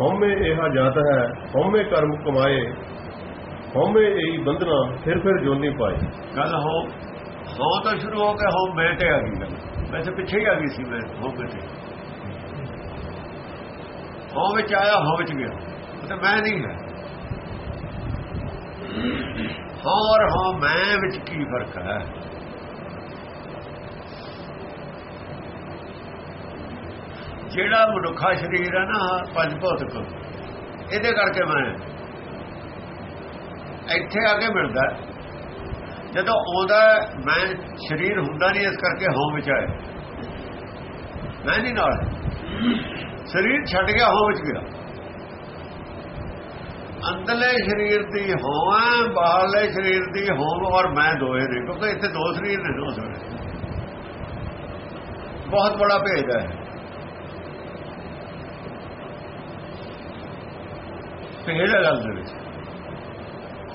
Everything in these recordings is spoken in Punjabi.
ਹਉਮੈ ਇਹਾ ਜਾਤ ਹੈ, ਹਉਮੈ ਕਰਮ ਕਮਾਏ, ਹਉਮੈ ਇਹੀ ਬੰਧਨਾ, ਫਿਰ ਫਿਰ ਜੋਨੀ ਪਾਏ। ਗੱਲ ਹੋ ਹੋ ਤਾਂ ਸ਼ੁਰੂ ਹੋ ਕੇ ਹੋ ਮੈਂ ਤੇ ਆ ਗਈ ਗੱਲ। ਵੈਸੇ ਪਿੱਛੇ ਹੀ ਆ ਗਈ ਸੀ, ਮੈਂ ਹੋ ਕੇ ਤੇ ਹੋ ਵਿੱਚ ਆਇਆ ਹੋ ਵਿੱਚ ਗਿਆ। ਉਹ ਮੈਂ ਨਹੀਂ ਹੈ। ਹਾਂ ਔਰ ਮੈਂ ਵਿੱਚ ਕੀ ਫ਼ਰਕ ਹੈ? ਜਿਹੜਾ ਮਨੁੱਖਾ ਸਰੀਰ ਹੈ ਨਾ ਪੰਜ ਭੌਤਿਕ ਇਹਦੇ ਕਰਕੇ ਮੈਂ ਇੱਥੇ ਆ ਕੇ ਮਿਲਦਾ। ਜਦੋਂ ਆਉਂਦਾ, ਮੈਂ ਸਰੀਰ ਹੁੰਦਾ ਨਹੀਂ, ਇਸ ਕਰਕੇ ਹੋਂ ਵਿੱਚ ਆਇਆ। ਮੈਂ ਨਹੀਂ ਨਾਲ। ਸਰੀਰ ਛੱਡ ਗਿਆ ਹੋਂ ਵਿੱਚ ਗਿਆ। ਅੰਦਰਲੇ ਸਰੀਰ ਦੀ ਹੋਂ ਹੈ ਬਾਹਰਲੇ ਸਰੀਰ ਦੀ ਹੋਂ ਔਰ ਮੈਂ ਦੋਏ ਨੇ ਕਿਉਂਕਿ ਇੱਥੇ ਦੋ ਸਰੀਰ ਨੇ, ਦੋ ਸਰੀਰ। ਬਹੁਤ ਬੜਾ ਭੇਦ ਹੈ। ਭੇਦ ਹੈ ਗੱਲ ਦੇ ਵਿੱਚ।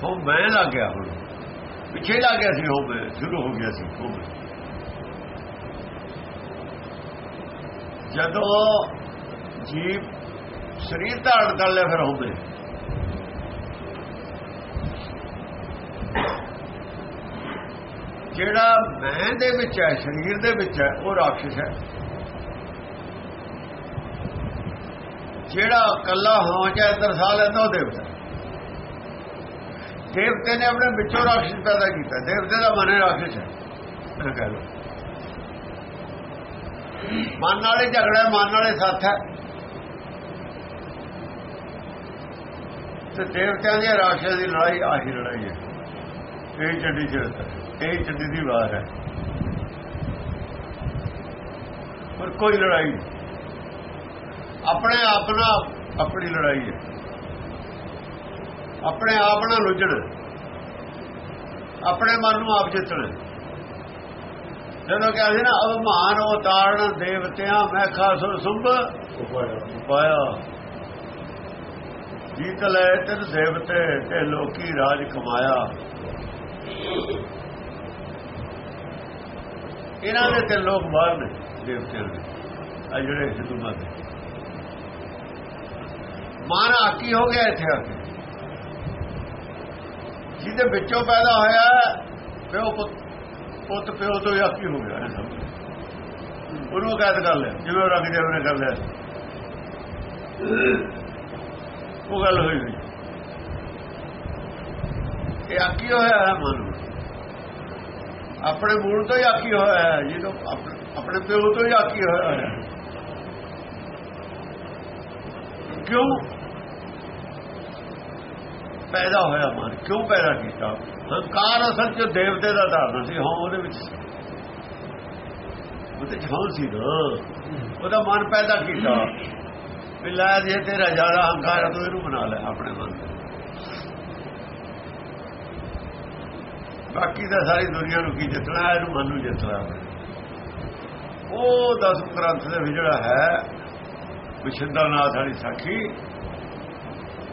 ਹੋ ਮੈਂ ਲੱਗ ਗਿਆ ਹੁਣ। ਪਿੱਛੇ ਲੱਗ ਗਿਆ ਸੀ ਹੋ ਮੈਂ, ਸ਼ੁਰੂ ਹੋ ਗਿਆ ਸੀ ਹੋ ਮੈਂ। ਜਦੋਂ ਜੀਵ ਸਰੀਰ ਧਾਰਨ ਕਰ ਲਿਆ ਫਿਰ ਹੋਵੇ ਜਿਹੜਾ ਮੈਂ ਦੇ ਵਿੱਚ ਹੈ, ਸਰੀਰ ਦੇ ਵਿੱਚ ਹੈ, ਉਹ ਰਾਖਸ਼ ਹੈ। ਜਿਹੜਾ ਕੱਲਾ ਹਾਂ ਚ ਦਰਸਾ ਲੈਂਦਾ ਉਹ ਦੇਵਤਾ। ਦੇਵਤੇ ਨੇ ਆਪਣੇ ਵਿੱਚੋਂ ਰਾਖਸ਼ ਪੈਦਾ ਕੀਤਾ। ਦੇਵਤੇ ਦਾ ਮਨ ਰਾਖਸ਼ ਹੈ। ਕਹਿ ਲਓ ਮਨ ਵਾਲੇ ਝਗੜਾ ਮਨ ਵਾਲੇ ਸਾਥ ਹੈ। ਤੇ ਦੇਵਤਿਆਂ ਦੀ ਰਾਖਸ਼ ਦੀ ਲੜਾਈ ਆਹੀ ਲੜਾਈ ਹੈ। ਇਹ ਚੱਡੀ ਚੜਦਾ ਇਹ ਚੱਡੀ ਦੀ ਵਾਰ ਹੈ। ਪਰ ਕੋਈ ਲੜਾਈ ਨਹੀਂ। ਆਪਣੇ ਆਪ ਨਾਲ ਆਪਣੀ ਲੜਾਈ ਹੈ। ਆਪਣੇ ਆਪ ਨਾਲ ਲੁੱਝਣ ਆਪਣੇ ਮਨ ਨੂੰ ਆਪ ਜਿੱਤਣ। ਜਦੋਂ ਕਿਹਾ ਸੀ ਨਾ ਅਭਮਾਨ ਉਤਾਰਨ ਦੇਵਤਿਆਂ, ਮੈਂ ਖਾਸੋ ਸੁਭ ਪਾਇਆ ਜੀਤ ਲੈ ਤਿਨ ਦੇਵਤੇ ਤੇ ਲੋਕੀ ਰਾਜ ਕਮਾਇਆ। ਇਹਨਾਂ ਦੇ ਤੇ ਲੋਕ ਬਾਹਰ ਨੇ ਦੇਵਤਿਆਂ ਦੇ। ਆ ਜਿਹੜੇ ਹਿੰਦੂ ਮਤ ਮਨ ਆਕੀ ਹੋ ਗਿਆ ਇੱਥੇ? ਆ ਕੇ ਜਿਹਦੇ ਵਿੱਚੋਂ ਪੈਦਾ ਹੋਇਆ ਪਿਓ ਪੁੱਤ ਪੁੱਤ ਪਿਓ ਤੋਂ ਆਕੀ ਹੋ ਗਿਆ ਉਹਨੂੰ ਕੈਦ ਕਰ ਲਿਆ, ਜਿਵੇਂ ਉਹ ਰੱਖ ਦੇਵ ਕਰ ਲਿਆ। ਉਹ ਗੱਲ ਹੋਈ ਹੋਈ ਇਹ ਆਕੀ ਹੋਇਆ ਹੈ ਮਨ ਆਪਣੇ ਮੂਲ ਤੋਂ ਹੀ ਆਕੀ ਹੋਇਆ ਹੈ ਜਦੋਂ ਆਪਣੇ ਪਿਓ ਤੋਂ ਹੀ ਆਕੀ ਹੋਇਆ ਹੈ। ਕਿਉਂ? ਪੈਦਾ ਹੋਇਆ ਮਨ, ਕਿਉਂ ਪੈਦਾ ਕੀਤਾ? ਹੰਕਾਰ ਅਸਲ ਚ ਦੇਵਤੇ ਦਾ ਧਾਰਨ ਸੀ, ਹਾਂ, ਉਹਦੇ ਵਿੱਚ ਉਹਦੇ ਚ ਹਾਂ ਸੀ ਨਾ। ਉਹਦਾ ਮਨ ਪੈਦਾ ਕੀਤਾ। ਵੀ ਲੈ ਜੇ ਤੇਰਾ ਜ਼ਿਆਦਾ ਹੰਕਾਰ ਹੈ ਤੂੰ ਇਹਨੂੰ ਬਣਾ ਲੈ, ਆਪਣੇ ਮਨ ਬਾਕੀ ਦਾ ਸਾਰੀ ਦੁਨੀਆ ਨੂੰ ਕੀ ਜਿੱਤਣਾ, ਇਹਨੂੰ ਮਨ ਨੂੰ ਜਿੱਤਣਾ। ਉਹ ਦਸ ਗ੍ਰੰਥ ਦੇ ਵਿੱਚ ਜਿਹੜਾ ਹੈ ਵਿਸ਼ੰਦਰਨਾਥ ਵਾਲੀ ਸਾਖੀ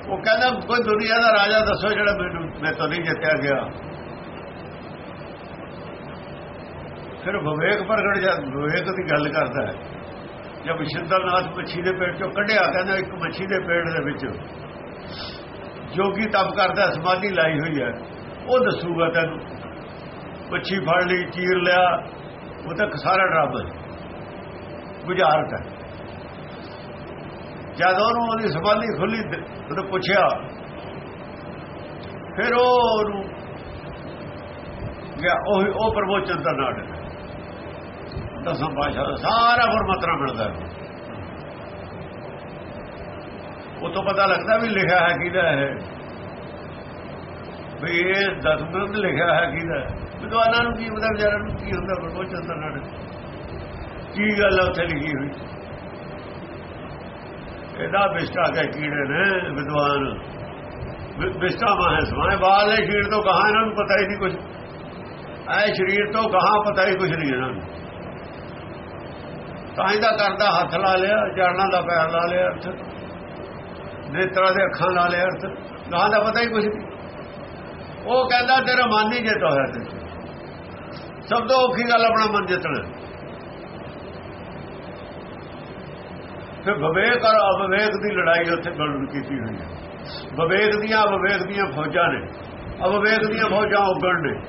ਉਹ ਕਹਿੰਦਾ, ਕੋਈ ਦੁਨੀਆ ਦਾ ਰਾਜਾ ਦੱਸੋ ਜਿਹੜਾ ਮੈਨੂੰ, ਮੈਂ ਤੋਂ ਨਹੀਂ ਜਿੱਤਿਆ ਗਿਆ। ਫਿਰ ਵਿਵੇਕ ਪ੍ਰਗਟ ਜਦ ਵਿਵੇਕ ਦੀ ਗੱਲ ਕਰਦਾ ਹੈ, ਜਦ ਵਿਸ਼ੰਦਰਨਾਥ ਮੱਛੀ ਦੇ ਪੇਟ ਚੋਂ ਕੱਢਿਆ, ਕਹਿੰਦਾ ਇੱਕ ਮੱਛੀ ਦੇ ਪੇਟ ਦੇ ਵਿੱਚ ਜੋਗੀ ਤਪ ਕਰਦਾ, ਸਮਾਧੀ ਲਾਈ ਹੋਈ ਹੈ। ਉਹ ਦੱਸੂਗਾ ਤੈਨੂੰ, ਮੱਛੀ ਫੜ ਲਈ, ਚੀਰ ਲਿਆ, ਉਹ ਤਾਂ ਸਾਰਾ ਡਰਾਮਾ ਗੁਜ਼ਾਰਤ ਜਦ ਉਹਨੂੰ ਉਹਦੀ ਸਮਾਧੀ ਖੁੱਲੀ ਉਹਨੇ ਪੁੱਛਿਆ, ਫਿਰ ਉਹ ਉਹਨੂੰ ਗਿਆ ਉਹ ਉਹ ਪ੍ਰਮੋਚਨ ਦਾ ਨਾੜ ਦਸਮ ਭਾਸ਼ਾ ਦਾ ਸਾਰਾ ਗੁਰਮਤਰਾ ਮਿਲਦਾ ਉਹ ਤੋਂ ਪਤਾ ਲੱਗਦਾ ਵੀ ਲਿਖਿਆ ਹੈ ਕਿਹਦਾ ਹੈ ਵੀ ਇਹ ਦਸਮਗ੍ਰੰਥ ਲਿਖਿਆ ਹੈ ਕਿਹਦਾ? ਵਿਦਵਾਨਾਂ ਨੂੰ ਕੀ ਪਤਾ ਵਿਚਾਰਾਂ ਨੂੰ ਕੀ ਹੁੰਦਾ ਪ੍ਰਮੋਚਨ ਦਾ ਨਾੜ? ਕੀ ਗੱਲ ਉੱਥੇ ਲਿਖੀ ਹੋਈ? ਇਹਦਾ ਵਿਸ਼ਟਾ ਕੇ ਕੀੜੇ ਨੇ ਵਿਦਵਾਨ। ਵਿਸ਼ਟਾ ਮਾਹ ਸਮਾਏ ਬਾਹਰਲੇ ਸ਼ਰੀਰ ਤੋਂ ਕਹਾ ਇਹਨਾਂ ਨੂੰ ਪਤਾ ਹੀ ਨਹੀਂ ਕੁਝ ਐ ਸਰੀਰ ਤੋਂ ਕਹਾ ਪਤਾ ਹੀ ਕੁਝ ਨਹੀਂ ਇਹਨਾਂ ਨੂੰ। ਤਾਂ ਇਹਦਾ ਕਰਦਾ ਹੱਥ ਲਾ ਲਿਆ ਜੜਨਾ ਦਾ ਪੈਰ ਲਾ ਲਿਆ ਅਰਥ ਨੇਤਰਾਂ ਦੇ ਅੱਖਾਂ ਲਾ ਲਿਆ ਅਰਥ ਗਾਂ ਦਾ ਪਤਾ ਹੀ ਕੁਝ ਨਹੀਂ। ਉਹ ਕਹਿੰਦਾ, ਤੇਰਾ ਮਨ ਹੀ ਜਿੱਤ ਹੋਇਆ ਤੇ ਸਭ ਤੋਂ ਔਖੀ ਗੱਲ ਆਪਣਾ ਮਨ ਜਿੱਤਣਾ। ਫਿਰ ਵਿਵੇਕ ਔਰ ਅਵਿਵੇਕ ਦੀ ਲੜਾਈ ਉੱਥੇ ਵਰਣਨ ਕੀਤੀ ਹੋਈ ਹੈ। ਵਿਵੇਕ ਦੀਆਂ, ਅਵਿਵੇਕ ਦੀਆਂ ਫੌਜਾਂ ਨੇ। ਅਵਿਵੇਕ ਦੀਆਂ ਫੌਜਾਂ ਉਗਣ ਨੇ।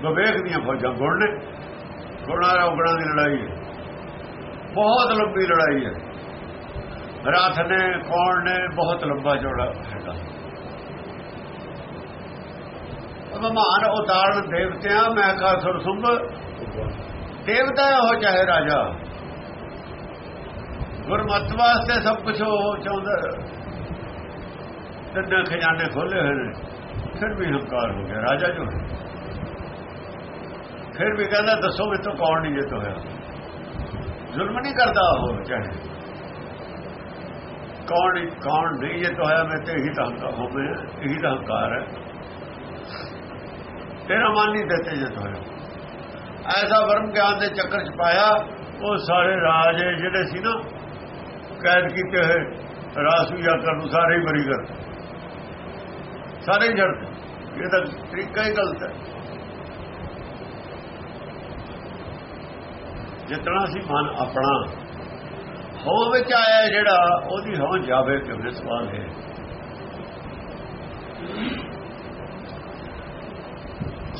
ਵਿਵੇਕ ਦੀਆਂ ਫੌਜਾਂ ਗੁਣ ਨੇ। ਗੁਣਾਂ ਨਾਲ ਉਗਣਾਂ ਦੀ ਲੜਾਈ ਹੈ। ਬਹੁਤ ਲੰਬੀ ਲੜਾਈ ਹੈ। ਰਥ ਨੇ, ਕੌਣ ਨੇ, ਬਹੁਤ ਲੰਬਾ ਚੌੜਾ ਹੈਗਾ। ਮਹਾਨ ਉਤਾਰਨ ਦੇਵਤਿਆਂ, ਮੈਂ ਕਾ ਸੁਰ ਸੁਭ ਦੇਵਤਾ ਉਹ ਚਾਹੇ ਰਾਜਾ। ਗੁਰਮਤ ਵਾਸਤੇ ਸਭ ਕੁਝ ਉਹ ਚਾਹੁੰਦਾ। ਤਿੰਨ ਖਜ਼ਾਨੇ ਖੋਲੇ ਹੋਏ ਨੇ। ਫਿਰ ਵੀ ਹੰਕਾਰ ਹੋ ਗਿਆ, ਰਾਜਾ ਜੋ ਹੈ। ਫਿਰ ਵੀ ਕਹਿੰਦਾ, ਦੱਸੋ ਮੇਰੇ ਤੋਂ ਕੌਣ ਨਹੀਂ ਜਿੱਤ ਹੋਇਆ ਜ਼ੁਲਮ ਨਹੀਂ ਕਰਦਾ ਉਹ ਚਾਹੇ ਕੌਣ ਕੌਣ ਨਹੀਂ ਜਿੱਤ ਹੋਇਆ ਮੈਂ ਤੇ ਇਹੀ ਤਾਂ ਹੰਕਾਰ ਹੋਵੇ ਇਹੀ ਤਾਂ ਹੰਕਾਰ ਹੈ। ਤੇਰਾ ਮਨ ਨਹੀਂ ਦਿੱਤੇ ਜਿੱਤ ਹੋਇਆ ਐਸਾ ਵਰਮ ਗਿਆਨ ਦੇ ਚੱਕਰ ਚ ਪਾਇਆ, ਉਹ ਸਾਰੇ ਰਾਜ ਜਿਹੜੇ ਸੀ ਨਾ, ਕੈਦ ਕੀਤੇ ਹੋਏ ਰਾਸੂਆ ਕਰਨ ਨੂੰ ਸਾਰੇ ਹੀ ਬਰੀ ਕਰ ਸਾਰੇ ਜੜ ਇਹ ਤਾਂ ਤਰੀਕਾ ਹੀ ਗਲਤ ਹੈ। ਜਿਤਨਾ ਸੀ ਮਨ ਆਪਣਾ ਹੋ ਵਿੱਚ ਆਇਆ ਜਿਹੜਾ, ਉਹਦੀ ਹੋ ਜਾਵੇ ਕਿਵੇਂ ਸਵਾਲ ਹੈ।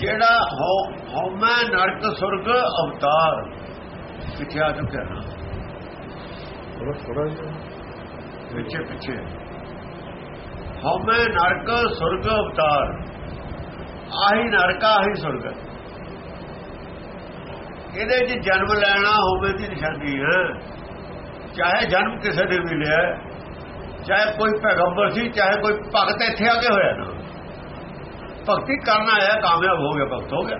ਜਿਹੜਾ ਹੋ ਹਉਮੈ ਨਰਕ ਸੁਰਗ ਅਵਤਾਰ। ਕਿੱਥੇ ਆ ਚੁੱਕਿਆ ਨਾ। ਥੋੜਾ ਪਿੱਛੇ ਪਿੱਛੇ। ਹਉਮੈ ਨਰਕ ਸੁਰਗ ਅਵਤਾਰ। ਆਹੀ ਨਰਕ ਆਹੀ ਸੁਰਗ। ਇਹਦੇ 'ਚ ਜਨਮ ਲੈਣਾ ਹੋਵੇ ਦੀ ਨਿਸ਼ਾਨੀ ਹੈ। ਚਾਹੇ ਜਨਮ ਕਿਸੇ ਦੇ ਵੀ ਲਿਆ ਚਾਹੇ ਕੋਈ ਪੈਗੰਬਰ ਸੀ ਚਾਹੇ ਕੋਈ ਭਗਤ ਇੱਥੇ ਆ ਕੇ ਹੋਇਆ ਨਾ। ਭਗਤੀ ਕਰਨ ਆਇਆ, ਕਾਮਯਾਬ ਹੋ ਗਿਆ, ਭਗਤ ਹੋ ਗਿਆ।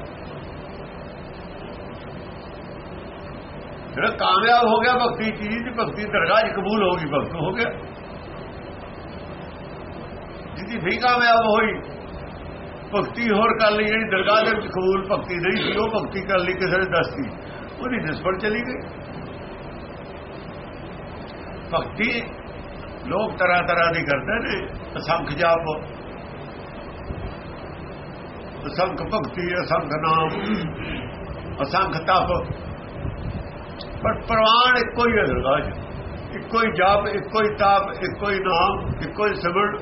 ਜਿਹੜਾ ਕਾਮਯਾਬ ਹੋ ਗਿਆ ਭਗਤੀ ਚੀਜ਼ ਦੀ ਭਗਤੀ, ਦਰਗਾਹ 'ਚ ਕਬੂਲ ਹੋ ਗਈ, ਭਗਤ ਹੋ ਗਿਆ। ਜਿਹਦੀ ਵੀ ਕਾਮਯਾਬ ਹੋਈ, ਭਗਤੀ ਹੋਰ ਕਰ ਲਈ, ਜਿਹੜੀ ਦਰਗਾਹ ਦੇ ਵਿੱਚ ਕਬੂਲ ਭਗਤੀ ਨਹੀਂ ਸੀ, ਉਹ ਭਗਤੀ ਕਰ ਲਈ, ਕਿਸੇ ਨੇ ਦੱਸਤੀ। ਉਹਦੀ ਨਿਸਬਤ ਚਲੀ ਗਈ। ਭਗਤੀ ਲੋਕ ਤਰ੍ਹਾਂ ਤਰ੍ਹਾਂ ਦੀ ਕਰਦੇ ਨੇ ਅਸੰਖ ਜਾਪ ਅਸੰਖ ਭਗਤੀ ਅਸੰਖ ਨਾਮ। ਅਸੰਖ ਤਪ। ਪਰ ਪ੍ਰਵਾਨ ਇੱਕੋ ਹੀ ਹੈ ਦਰਗਾਹ 'ਚ। ਇੱਕੋ ਹੀ ਜਾਪ, ਇੱਕੋ ਹੀ ਤਾਪ, ਇੱਕੋ ਹੀ ਨਾਮ, ਇੱਕੋ ਹੀ ਸਿਮਰਨ,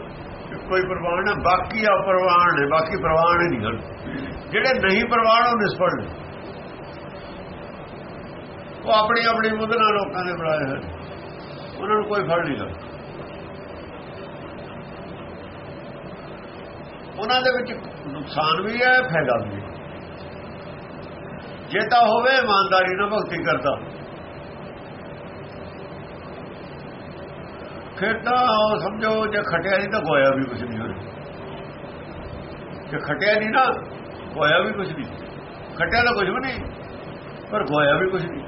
ਇੱਕੋ ਹੀ ਪ੍ਰਵਾਨ ਹੈ। ਬਾਕੀ ਅਪਰਵਾਨ ਨੇ, ਬਾਕੀ ਪ੍ਰਵਾਨ ਹੀ ਨਹੀਂ ਹਨ। ਜਿਹੜੇ ਨਹੀਂ ਪ੍ਰਵਾਨ, ਉਹ ਨਿਸਫਲ ਨੇ। ਉਹ ਆਪਣੀ ਆਪਣੀ ਮੁਦਨਾ ਲੋਕਾਂ ਦੇ ਬਣਾਏ ਹਨ ਉਹਨਾਂ ਨੂੰ ਕੋਈ ਫਲ ਨਹੀਂ ਲੱਗਦਾ। ਉਹਨਾਂ ਦੇ ਵਿੱਚ ਨੁਕਸਾਨ ਵੀ ਹੈ, ਫਾਇਦਾ ਵੀ ਹੈ। ਜੇ ਤਾਂ ਹੋਵੇ, ਇਮਾਨਦਾਰੀ ਨਾਲ ਭਗਤੀ ਕਰਦਾ। ਫਿਰ ਤਾਂ ਸਮਝੋ, ਜੇ ਖਟਿਆ ਨਹੀਂ ਤਾਂ ਗੋਇਆ ਵੀ ਕੁਝ ਨਹੀਂ ਹੋਣਾ ਜੇ ਖਟਿਆ ਨਹੀਂ ਨਾ, ਗੋਇਆ ਵੀ ਕੁਝ ਨਹੀਂ। ਖਟਿਆ ਤਾਂ ਕੁਝ ਵੀ ਨਹੀਂ, ਪਰ ਗੋਇਆ ਵੀ ਕੁਝ ਨਹੀਂ।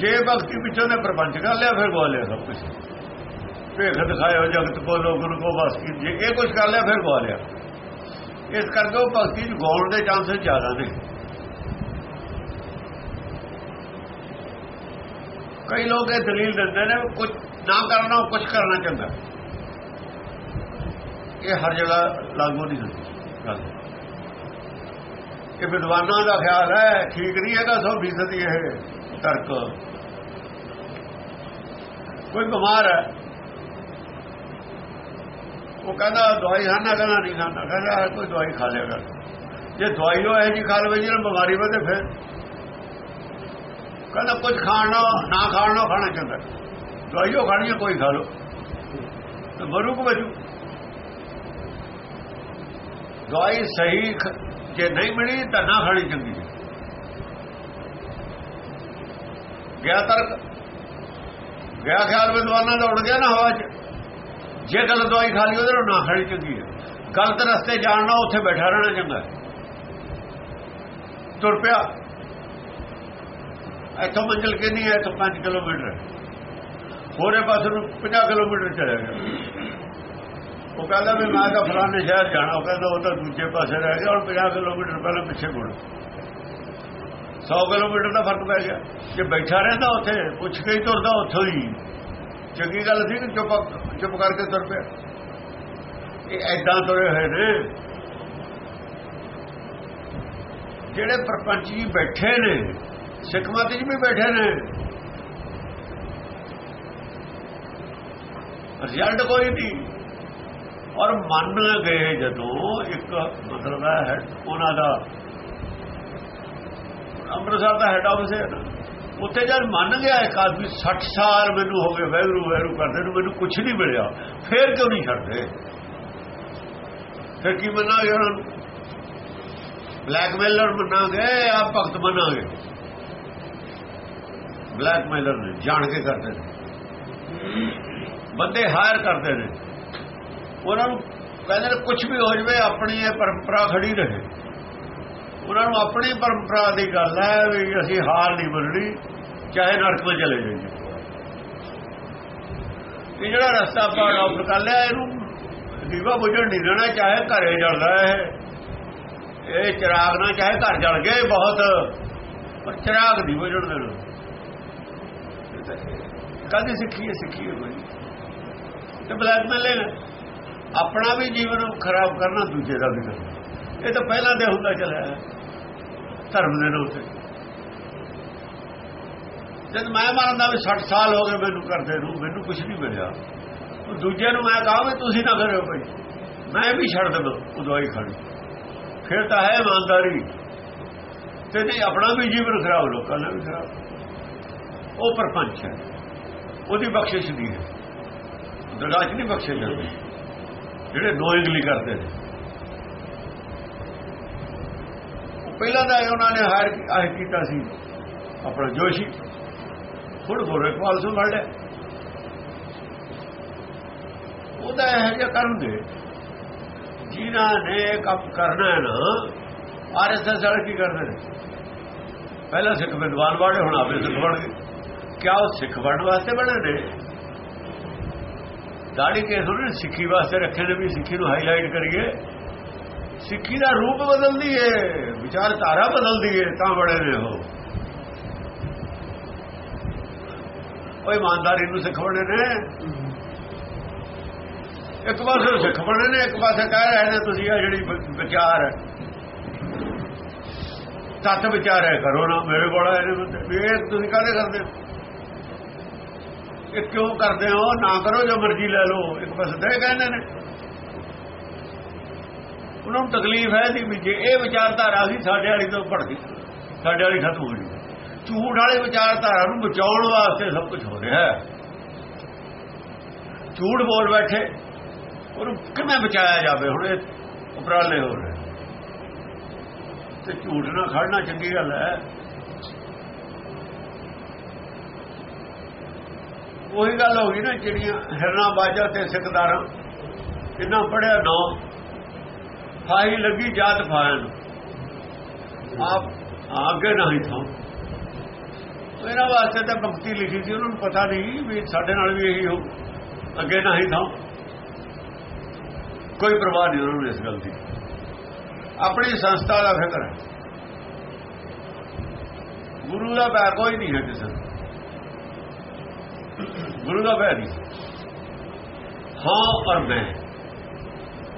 ਜੇ ਭਗਤੀ ਪਿੱਛੋਂ ਨੇ ਪ੍ਰਪੰਚ ਕਰ ਲਿਆ, ਫਿਰ ਗਵਾ ਲਿਆ ਸਭ ਕੁਝ ਭੇਖ ਦਿਖਾਇਓ ਜਗਤ ਕੋ ਗੁਰੂ ਕੋ ਬਸ ਕੀ ਜੇ ਇਹ ਕੁਝ ਕਰ ਲਿਆ, ਫਿਰ ਗਵਾ ਲਿਆ। ਇਸ ਕਰਕੇ ਉਹ ਭਗਤੀ ਚ ਗਾਉਣ ਦੇ ਚਾਂਸਸ ਜ਼ਿਆਦਾ ਨੇ। ਕਈ ਲੋਕ ਇਹ ਦਲੀਲ ਦਿੰਦੇ ਨੇ ਕੁਝ ਨਾ ਕਰਨਾ ਕੁਝ ਕਰਨਾ ਚੰਗਾ। ਇਹ ਹਰ ਜਗ੍ਹਾ ਲਾਗੂ ਨਹੀਂ ਹੁੰਦੀ। ਗੱਲ। ਇਹ ਵਿਦਵਾਨਾਂ ਦਾ ਖਿਆਲ ਹੈ, ਠੀਕ ਨਹੀਂ ਹੈਗਾ 100% ਇਹ ਤਰਕ। ਕੋਈ ਬਿਮਾਰ ਹੈ ਉਹ ਕਹਿੰਦਾ, ਦਵਾਈ ਖਾਣਾ ਕਹਿੰਦਾ ਨਹੀਂ ਖਾਣਾ ਕਹਿੰਦਾ ਕੋਈ ਦਵਾਈ ਖਾ ਲਿਆ ਕਰ। ਜੇ ਦਵਾਈ ਉਹ ਹੈ ਜੀ ਖਾ ਲਵੇ ਜਿਹਨਾਂ ਬਿਮਾਰੀ ਵਧੇ, ਫਿਰ? ਕਹਿੰਦਾ, ਕੁਝ ਖਾਣਾ ਨਾ ਖਾਣਾ ਖਾਣਾ ਚੰਗਾ। ਦਵਾਈ ਉਹ ਖਾਣੀ ਕੋਈ ਖਾ ਲੋ ਤੇ ਮਰੂ ਕੋ ਬਚੂ ਦਵਾਈ ਸਹੀ ਜੇ ਨਹੀਂ ਮਿਲੀ ਤਾਂ ਨਾ ਖਾਣੀ ਚੰਗੀ। ਗਿਆ ਤਰਕ। ਗਿਆ ਖਿਆਲ ਵਿਦਵਾਨਾਂ ਦਾ ਉੜ ਗਿਆ ਨਾ ਹਵਾ 'ਚ। ਜੇ ਗਲਤ ਦਵਾਈ ਖਾ ਲਈ, ਉਹਦੇ ਨਾਲ ਨਾ ਖਾਣੀ ਚੰਗੀ ਹੈ ਗਲਤ ਰਸਤੇ ਜਾਣਨਾ ਉੱਥੇ ਬੈਠਾ ਰਹਿਣਾ ਚੰਗਾ। ਤੁਰ ਪਿਆ। ਇੱਥੋਂ ਮੰਜ਼ਲ ਕਿੰਨੀ ਹੈ ਇੱਥੋਂ 5 ਕਿਲੋਮੀਟਰ ਹੋਰੇ ਪਾਸੇ ਨੂੰ 50 ਕਿਲੋਮੀਟਰ ਚਲਾ ਗਿਆ। ਉਹ ਕਹਿੰਦਾ ਵੀ ਮੈਂ ਤਾਂ ਫਲਾਣੇ ਸ਼ਹਿਰ ਜਾਣਾ। ਉਹ ਕਹਿੰਦਾ ਉਹ ਤਾਂ ਦੂਜੇ ਪਾਸੇ ਰਹਿ ਗਿਆ। ਹੁਣ 50 ਕਿਲੋਮੀਟਰ ਪਹਿਲਾਂ ਪਿੱਛੇ ਮੁੜ। 100 ਕਿਲੋਮੀਟਰ ਦਾ ਫ਼ਰਕ ਪੈ ਗਿਆ। ਜੇ ਬੈਠਾ ਰਹਿੰਦਾ ਉੱਥੇ, ਪੁੱਛ ਕੇ ਹੀ ਤੁਰਦਾ ਉੱਥੋਂ ਹੀ। ਚੰਗੀ ਗੱਲ ਸੀ ਕਿ ਚੁੱਪ ਚੁੱਪ ਕਰਕੇ ਤੁਰ ਪਿਆ। ਇਹ ਐਦਾਂ ਤੁਰੇ ਹੋਏ ਨੇ। ਜਿਹੜੇ ਪਰਪੰਚ ਜੀ ਬੈਠੇ ਨੇ, ਸਿੱਖ ਮਤ 'ਚ ਵੀ ਬੈਠੇ ਨੇ। ਰਿਜ਼ਲਟ ਕੋਈ ਨਹੀਂ ਔਰ ਮੰਨ ਗਏ ਜਦੋਂ ਇੱਕ ਮਤਲਬ ਹੈ, ਉਹਨਾਂ ਦਾ, ਅੰਮ੍ਰਿਤਸਰ ਦਾ ਹੈਡ ਆਫਿਸ ਹੈ ਉੱਥੇ ਜਦ ਮੰਨ ਗਿਆ ਇੱਕ ਆਦਮੀ 60 ਸਾਲ ਮੈਨੂੰ ਹੋ ਗਏ ਵੈਰੂ ਵੈਰੂ ਕਰਦੇ ਨੂੰ ਮੈਨੂੰ ਕੁਝ ਨਹੀਂ ਮਿਲਿਆ, ਫੇਰ ਕਿਉਂ ਨਹੀਂ ਛੱਡਦੇ? ਫਿਰ ਕੀ ਮੰਨਾਂਗੇ ਉਹਨਾਂ ਨੂੰ ਬਲੈਕਮੇਲਰ ਮੰਨਾਂਗੇ ਆ ਭਗਤ ਮੰਨਾਂਗੇ? ਬਲੈਕਮੇਲਰ ਨੇ, ਜਾਣ ਕੇ ਕਰਦੇ ਨੇ। ਬੰਦੇ ਹਾਇਰ ਕਰਦੇ ਨੇ। ਉਹਨਾਂ ਨੂੰ ਕਹਿੰਦੇ ਨੇ ਕੁਝ ਵੀ ਹੋ ਜਵੇ, ਆਪਣੀ ਇਹ ਪਰੰਪਰਾ ਖੜੀ ਰਹੇ। ਉਹਨਾਂ ਨੂੰ ਆਪਣੀ ਪਰੰਪਰਾ ਦੀ ਗੱਲ ਹੈ ਵੀ ਅਸੀਂ ਹਾਰ ਨਹੀਂ ਮੰਨਣੀ, ਚਾਹੇ ਨਰਕ ਵਿੱਚ ਚਲੇ ਜਾਈਏ। ਇਹ ਜਿਹੜਾ ਰਸਤਾ ਆਪਾਂ ਅਡਾਪਟ ਕਰ ਲਿਆ, ਇਹਨੂੰ ਦੀਵਾ ਬੁਝਣ ਨਹੀਂ ਦੇਣਾ, ਚਾਹੇ ਘਰੇ ਜਲਦਾ ਹੈ ਇਹ ਚਿਰਾਗ ਨਾ ਚਾਹੇ ਘਰ ਜਲ ਗਏ ਬਹੁਤ, ਪਰ ਚਿਰਾਗ ਨਹੀਂ ਬੁਝਣ ਦੇਣਾ। ਕਦੇ ਸਿੱਖੀ ਹੈ ਸਿੱਖੀ ਹੈ ਕੋਈ? ਤੇ ਬਲੈਕਮੇਲ ਆਪਣਾ ਵੀ ਜੀਵਨ ਖਰਾਬ ਕਰਨਾ, ਦੂਜੇ ਦਾ ਵੀ ਕਰਨਾ। ਇਹ ਤਾਂ ਪਹਿਲਾਂ ਦੇ ਹੁੰਦਾ ਚੱਲਿਆ। ਧਰਮ ਦੇ ਨਾਮ ਤੇ ਜਦ ਮੈਂ ਮੰਨਦਾ ਵੀ 60 ਸਾਲ ਹੋ ਗਏ ਮੈਨੂੰ ਕਰਦੇ ਨੂੰ, ਮੈਨੂੰ ਕੁਝ ਨਹੀਂ ਮਿਲਿਆ। ਦੂਜੇ ਨੂੰ ਮੈਂ ਕਹਾਂ ਵੀ ਤੁਸੀਂ ਨਾ ਕਰਿਓ ਭਾਈ। ਮੈਂ ਵੀ ਛੱਡ ਦਵਾਂ, ਉਹ ਦਵਾਈ ਖਾਣੀ। ਫਿਰ ਤਾਂ ਹੈ ਇਮਾਨਦਾਰੀ। ਤੇ ਨਹੀਂ, ਆਪਣਾ ਵੀ ਜੀਵਨ ਖਰਾਬ, ਲੋਕਾਂ ਦਾ ਵੀ ਖਰਾਬ। ਉਹ ਪਰਪੰਚ ਹੈ। ਉਹਦੀ ਬਖਸ਼ਿਸ਼ ਨਹੀਂ ਹੈ। ਦਰਗਾਹ 'ਚ ਨਹੀਂ ਬਖਸ਼ੇ ਜਾਂਦੇ। ਜਿਹੜੇ ਨੋਇੰਗਲੀ ਕਰਦੇ ਨੇ। ਪਹਿਲਾਂ ਤਾਂ ਉਹਨਾਂ ਨੇ ਹਾਇਰ ਆਹ ਕੀਤਾ ਸੀ। ਆਪਣਾ ਜੋਸ਼ੀ। ਹੁਣ ਗੋਰਖਵਾਲ ਤੋਂ ਫੜ ਲਿਆ। ਉਹਦਾ ਇਹ ਜਿਹਾ ਕਰਨਗੇ ਜਿਨ੍ਹਾਂ ਨੇ ਕੰਮ ਕਰਨਾ ਹੈ ਨਾ ਆਰਐਸਐਸ ਵਾਲੇ ਕੀ ਕਰਦੇ ਨੇ? ਪਹਿਲਾਂ ਸਿੱਖ ਵਿਦਵਾਨ ਬਾੜੇ ਹੁਣ ਆਪੇ ਸਿੱਖ ਬਣ ਗਏ। ਕਿਆ ਉਹ ਸਿੱਖ ਬਣਨ ਵਾਸਤੇ ਬਣੇ ਨੇ? ਦਾੜੀ ਕੇ ਥੋੜੇ ਸਿੱਖੀ ਵਾਸਤੇ ਰੱਖੇ ਨੇ ਵੀ ਸਿੱਖੀ ਨੂੰ ਹਾਈਲਾਈਟ ਕਰੀਏ। ਸਿੱਖੀ ਦਾ ਰੂਪ ਬਦਲਦੀ ਏ ਵਿਚਾਰਧਾਰਾ ਬਦਲਦੀ ਏ, ਤਾਂ ਬੜੇ ਨੇ ਉਹ। ਉਹ ਇਮਾਨਦਾਰੀ ਨੂੰ ਸਿੱਖ ਬਣੇ ਨੇ। ਇੱਕ ਪਾਸੇ ਸਿੱਖ ਬਣੇ ਨੇ, ਇੱਕ ਪਾਸੇ ਕਹਿ ਰਹੇ ਨੇ, ਤੁਸੀਂ ਆ ਜਿਹੜੀ ਵਿਚਾਰ ਹੈ, ਤਤ ਵਿਚਾਰ ਹੈ, ਕਰੋ ਨਾ, ਮੇਰੇ ਕੋਲ ਆਏ ਨੇ ਇਹ ਤੁਸੀਂ ਕਾਹਦੇ ਕਰਦੇ ਹੋ? ਇਹ ਕਿਉਂ ਕਰਦੇ ਹੋ? ਨਾ ਕਰੋ ਜੋ ਮਰਜ਼ੀ ਲੈ ਲਓ। ਇੱਕ ਪਾਸੇ ਤੇ ਕਹਿੰਦੇ ਨੇ। ਉਹਨਾਂ ਨੂੰ ਤਕਲੀਫ ਹੈ ਦੀ ਵੀ ਜੇ ਇਹ ਵਿਚਾਰਧਾਰਾ ਸੀ, ਸਾਡੇ ਵਾਲੀ ਤੋਂ ਭੜ ਗਈ। ਸਾਡੇ ਵਾਲੀ ਖਤਮ ਹੋ ਗਈ। ਝੂਠ ਵਾਲੇ ਵਿਚਾਰਧਾਰਾ ਨੂੰ ਬਚਾਉਣ ਵਾਸਤੇ ਸਭ ਕੁਝ ਹੋ ਰਿਹਾ ਹੈ। ਝੂਠ ਬੋਲ ਬੈਠੇ, ਉਹਨੂੰ ਕਿਵੇਂ ਬਚਾਇਆ ਜਾਵੇ? ਹੁਣ ਇਹ ਉਪਰਾਲੇ ਹੋ ਰਹੇ ਤੇ ਝੂਠ ਨਾਲ ਖੜਨਾ ਚੰਗੀ ਗੱਲ ਹੈ। ਉਹੀ ਗੱਲ ਹੋ ਗਈ ਨਾ, ਜਿਹੜੀਆਂ ਹਿਰਨਾ ਬਾਜਾ ਤੇ ਸਿੱਖਦਾਰਾਂ ਕਿੰਨਾ ਪੜਿਆ ਨੌ। ਫਾਈ ਲੱਗੀ ਜਾਤ ਫਾਇਨ ਆਪ ਅੱਗੇ ਨਹੀਂ ਥਾ। ਮੇਰਾ ਵਾਸਤੇ ਤਾਂ ਭਗਤੀ ਲਿਖੀ ਸੀ, ਉਹਨਾਂ ਨੂੰ ਪਤਾ ਨਹੀਂ ਵੀ ਸਾਡੇ ਨਾਲ ਵੀ ਇਹੀ ਹੋ। ਅੱਗੇ ਨਹੀਂ ਥਾ। ਕੋਈ ਪਰਵਾਹ ਨਹੀਂ ਉਹਨਾਂ ਨੂੰ ਇਸ ਗੱਲ ਦੀ। ਆਪਣੀ ਸੰਸਥਾ ਦਾ ਫਿਕਰ ਹੈ। ਗੁਰੂ ਦਾ ਭੈ ਕੋਈ ਨਹੀਂ ਹੈ ਕਿਸੇ ਨੂੰ। ਗੁਰੂ ਦਾ ਭੈ ਨਹੀਂ। ਹਾਂ ਔਰ ਮੈਂ।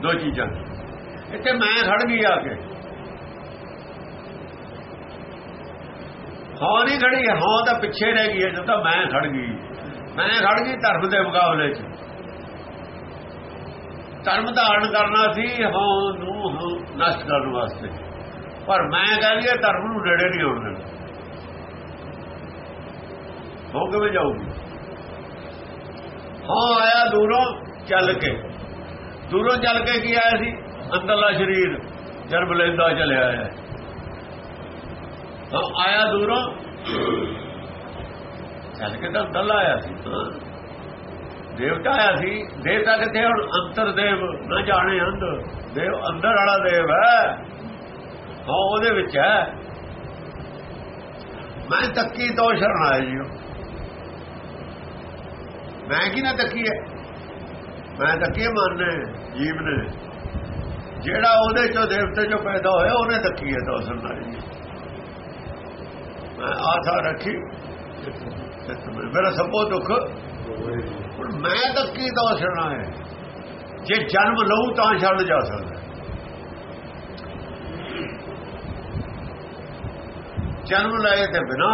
ਦੋ ਚੀਜ਼ਾਂ। ਇੱਥੇ ਮੈਂ ਖੜ ਗਈ ਆ ਕੇ। ਹਾਂ ਨਹੀਂ ਖੜੀ, ਹਾਂ ਤਾਂ ਪਿੱਛੇ ਰਹਿ ਗਈ ਜਦੋਂ ਤਾਂ ਮੈਂ ਖੜ ਗਈ। ਮੈਂ ਖੜ ਗਈ ਧਰਮ ਦੇ ਮੁਕਾਬਲੇ 'ਚ। ਧਰਮ ਧਾਰਨ ਕਰਨਾ ਸੀ, ਹੌ, ਨੂੰ ਨਸ਼ਟ ਕਰਨ ਵਾਸਤੇ। ਪਰ ਮੈਂ ਕਹਿ ਲਿਆ ਧਰਮ ਨੂੰ ਨੇੜੇ ਨਹੀਂ ਆਉਣ ਦੇਣਾ। ਹੋ ਕਿਵੇਂ ਜਾਊਗੀ? ਹਾਂ, ਆਇਆ ਦੂਰੋਂ ਚੱਲ ਕੇ। ਦੂਰੋਂ ਚੱਲ ਕੇ ਕੀ ਆਇਆ ਸੀ? ਅੰਦਰਲਾ ਸਰੀਰ ਜਨਮ ਲੈਂਦਾ ਚਲਿਆ ਆਇਆ ਹਾਂ ਆਇਆ ਦੂਰੋਂ। ਚੱਲ ਕੇ ਤਾਂ ਅੰਦਰਲਾ ਆਇਆ ਸੀ। ਦੇਵਤਾ ਆਇਆ ਸੀ। ਦੇਵਤਾ ਕਿੱਥੇ ਹੁਣ ਅੰਤਰ ਦੇਵ ਨਾ ਜਾਣੇ ਅੰਦ ਦੇਵ ਅੰਦਰ ਵਾਲਾ ਦੇਵ ਹੈ। ਹਾਂ, ਉਹਦੇ ਵਿੱਚ ਹੈ। ਮੈਂ ਤੱਕੀ ਤੋਂ ਸ਼ਰਨ ਆਇਆ ਜੀ ਮੈਂ ਕੀ ਨਾ ਤੱਕੀ ਹੈ? ਮੈਂ ਤੱਕੀ ਮੰਨਨੇ ਜੀਵ ਨੇ। ਜਿਹੜਾ ਉਹਦੇ ਚੋਂ ਦੇਵਤੇ ਚੋਂ ਪੈਦਾ ਹੋਇਆ, ਉਹਨੇ ਤੱਕੀ ਹੈ ਤਾਂ ਸੁਣਨਾ ਮੈਂ ਆਸਾ ਰੱਖੀ ਮੇਰਾ ਸਭੋ ਦੁੱਖ, ਹੁਣ ਮੈਂ ਤਾਂ ਕੀ ਦਾ ਹੈ? ਜੇ ਜਨਮ ਲਊ ਤਾਂ ਛੱਡ ਜਾ ਸਕਦਾ। ਜਨਮ ਲਏ ਤੇ ਬਿਨਾ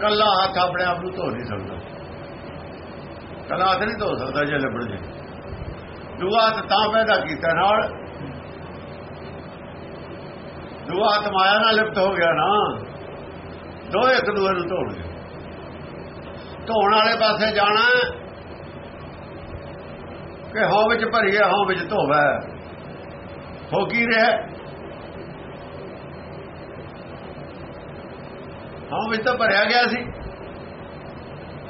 ਕੱਲਾ ਹੱਥ ਆਪਣੇ ਆਪ ਨੂੰ ਧੋ ਨਹੀਂ ਸਕਦਾ। ਕੱਲਾ ਹੱਥ ਨਹੀਂ ਧੋ ਸਕਦਾ ਜੇ ਲੱਭੜ ਜੇ। ਦੂਆ ਹੱਥ ਤਾਂ ਪੈਦਾ ਕੀਤਾ ਨਾਲ। ਦੂਆ ਹੱਥ ਮਾਇਆ ਨਾਲ ਲਿਪਤ ਹੋ ਗਿਆ ਨਾ। ਦੋ ਇੱਕ ਦੂਏ ਨੂੰ ਧੋਣਗੇ ਧੋਣ ਵਾਲੇ ਪਾਸੇ ਜਾਣਾ ਕਿ ਹਉ ਵਿੱਚ ਭਰੀਏ ਹਉ ਵਿੱਚ ਧੋਵੇ। ਹੋ ਕੀ ਰਿਹਾ ਹਉ ਵਿੱਚ ਤਾਂ ਭਰਿਆ ਗਿਆ ਸੀ।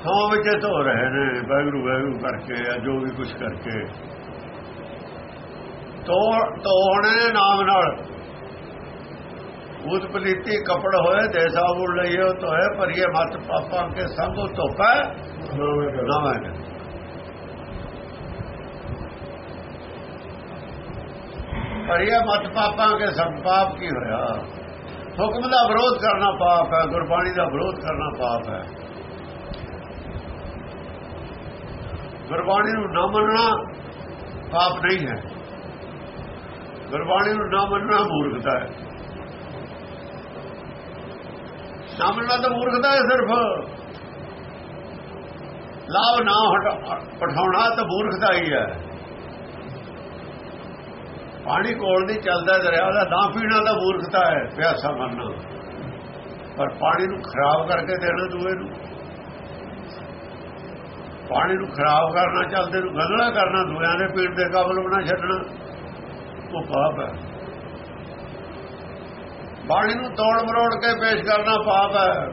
ਹਉ ਵਿੱਚ ਧੋ ਰਹੇ ਨੇ ਵੈਗਰੂ ਵੈਗਰੂ ਕਰਕੇ ਜੋ ਵੀ ਕੁਝ ਕਰਕੇ। ਧੋ ਧੋਣੇ ਨਾਮ ਨਾਲ। ਭੂਤ ਪਲੀਤੀ ਕਪੜ ਹੋਏ ਦੇ ਸਾਬੂੜ ਲਈਓ ਧੋਏ, ਭਰੀਏ ਮਤ ਪਾਪਾਂ ਕੇ ਸੰਗੋ ਧੋਪੈ। ਨਾਮੈ ਭਰੀਏ ਮਤ ਪਾਪਾਂ ਕੇ ਸੰਗ, ਪਾਪ ਕੀ ਹੋਇਆ? ਹੁਕਮ ਦਾ ਵਿਰੋਧ ਕਰਨਾ ਪਾਪ ਹੈ, ਗੁਰਬਾਣੀ ਦਾ ਵਿਰੋਧ ਕਰਨਾ ਪਾਪ ਹੈ। ਗੁਰਬਾਣੀ ਨੂੰ ਨਾ ਮੰਨਣਾ ਪਾਪ ਨਹੀਂ ਹੈ। ਗੁਰਬਾਣੀ ਨੂੰ ਨਾ ਮੰਨਣਾ ਮੂਰਖਤਾ ਹੈ। ਨਾ ਮੰਨਣਾ ਤਾਂ ਮੂਰਖਤਾ ਹੈ ਸਿਰਫ। ਲਾਭ ਨਾ ਪਠਾਉਣਾ ਤਾਂ ਮੂਰਖਤਾ ਹੀ ਹੈ। ਪਾਣੀ ਕੋਲ ਨਹੀਂ ਚੱਲਦਾ ਦਰਿਆ ਦਾ ਨਾ ਪੀਣਾ ਤਾਂ ਮੂਰਖਤਾ ਹੈ, ਪਿਆਸਾ ਮੰਨਣਾ। ਪਰ ਪਾਣੀ ਨੂੰ ਖਰਾਬ ਕਰਕੇ ਦੇਣਾ ਦੂਏ ਨੂੰ। ਪਾਣੀ ਨੂੰ ਖਰਾਬ ਕਰਨਾ, ਚੱਲਦੇ ਨੂੰ ਗੰਦਲਾ ਕਰਨਾ ਦੂਆਂ ਦੇ ਪੀਣ ਦੇ ਕਾਬਲ ਬਣਾ ਛੱਡਣਾ। ਉਹ ਪਾਪ ਹੈ। ਬਾਣੀ ਨੂੰ ਤੋੜ ਮਰੋੜ ਕੇ ਪੇਸ਼ ਕਰਨਾ ਪਾਪ ਹੈ।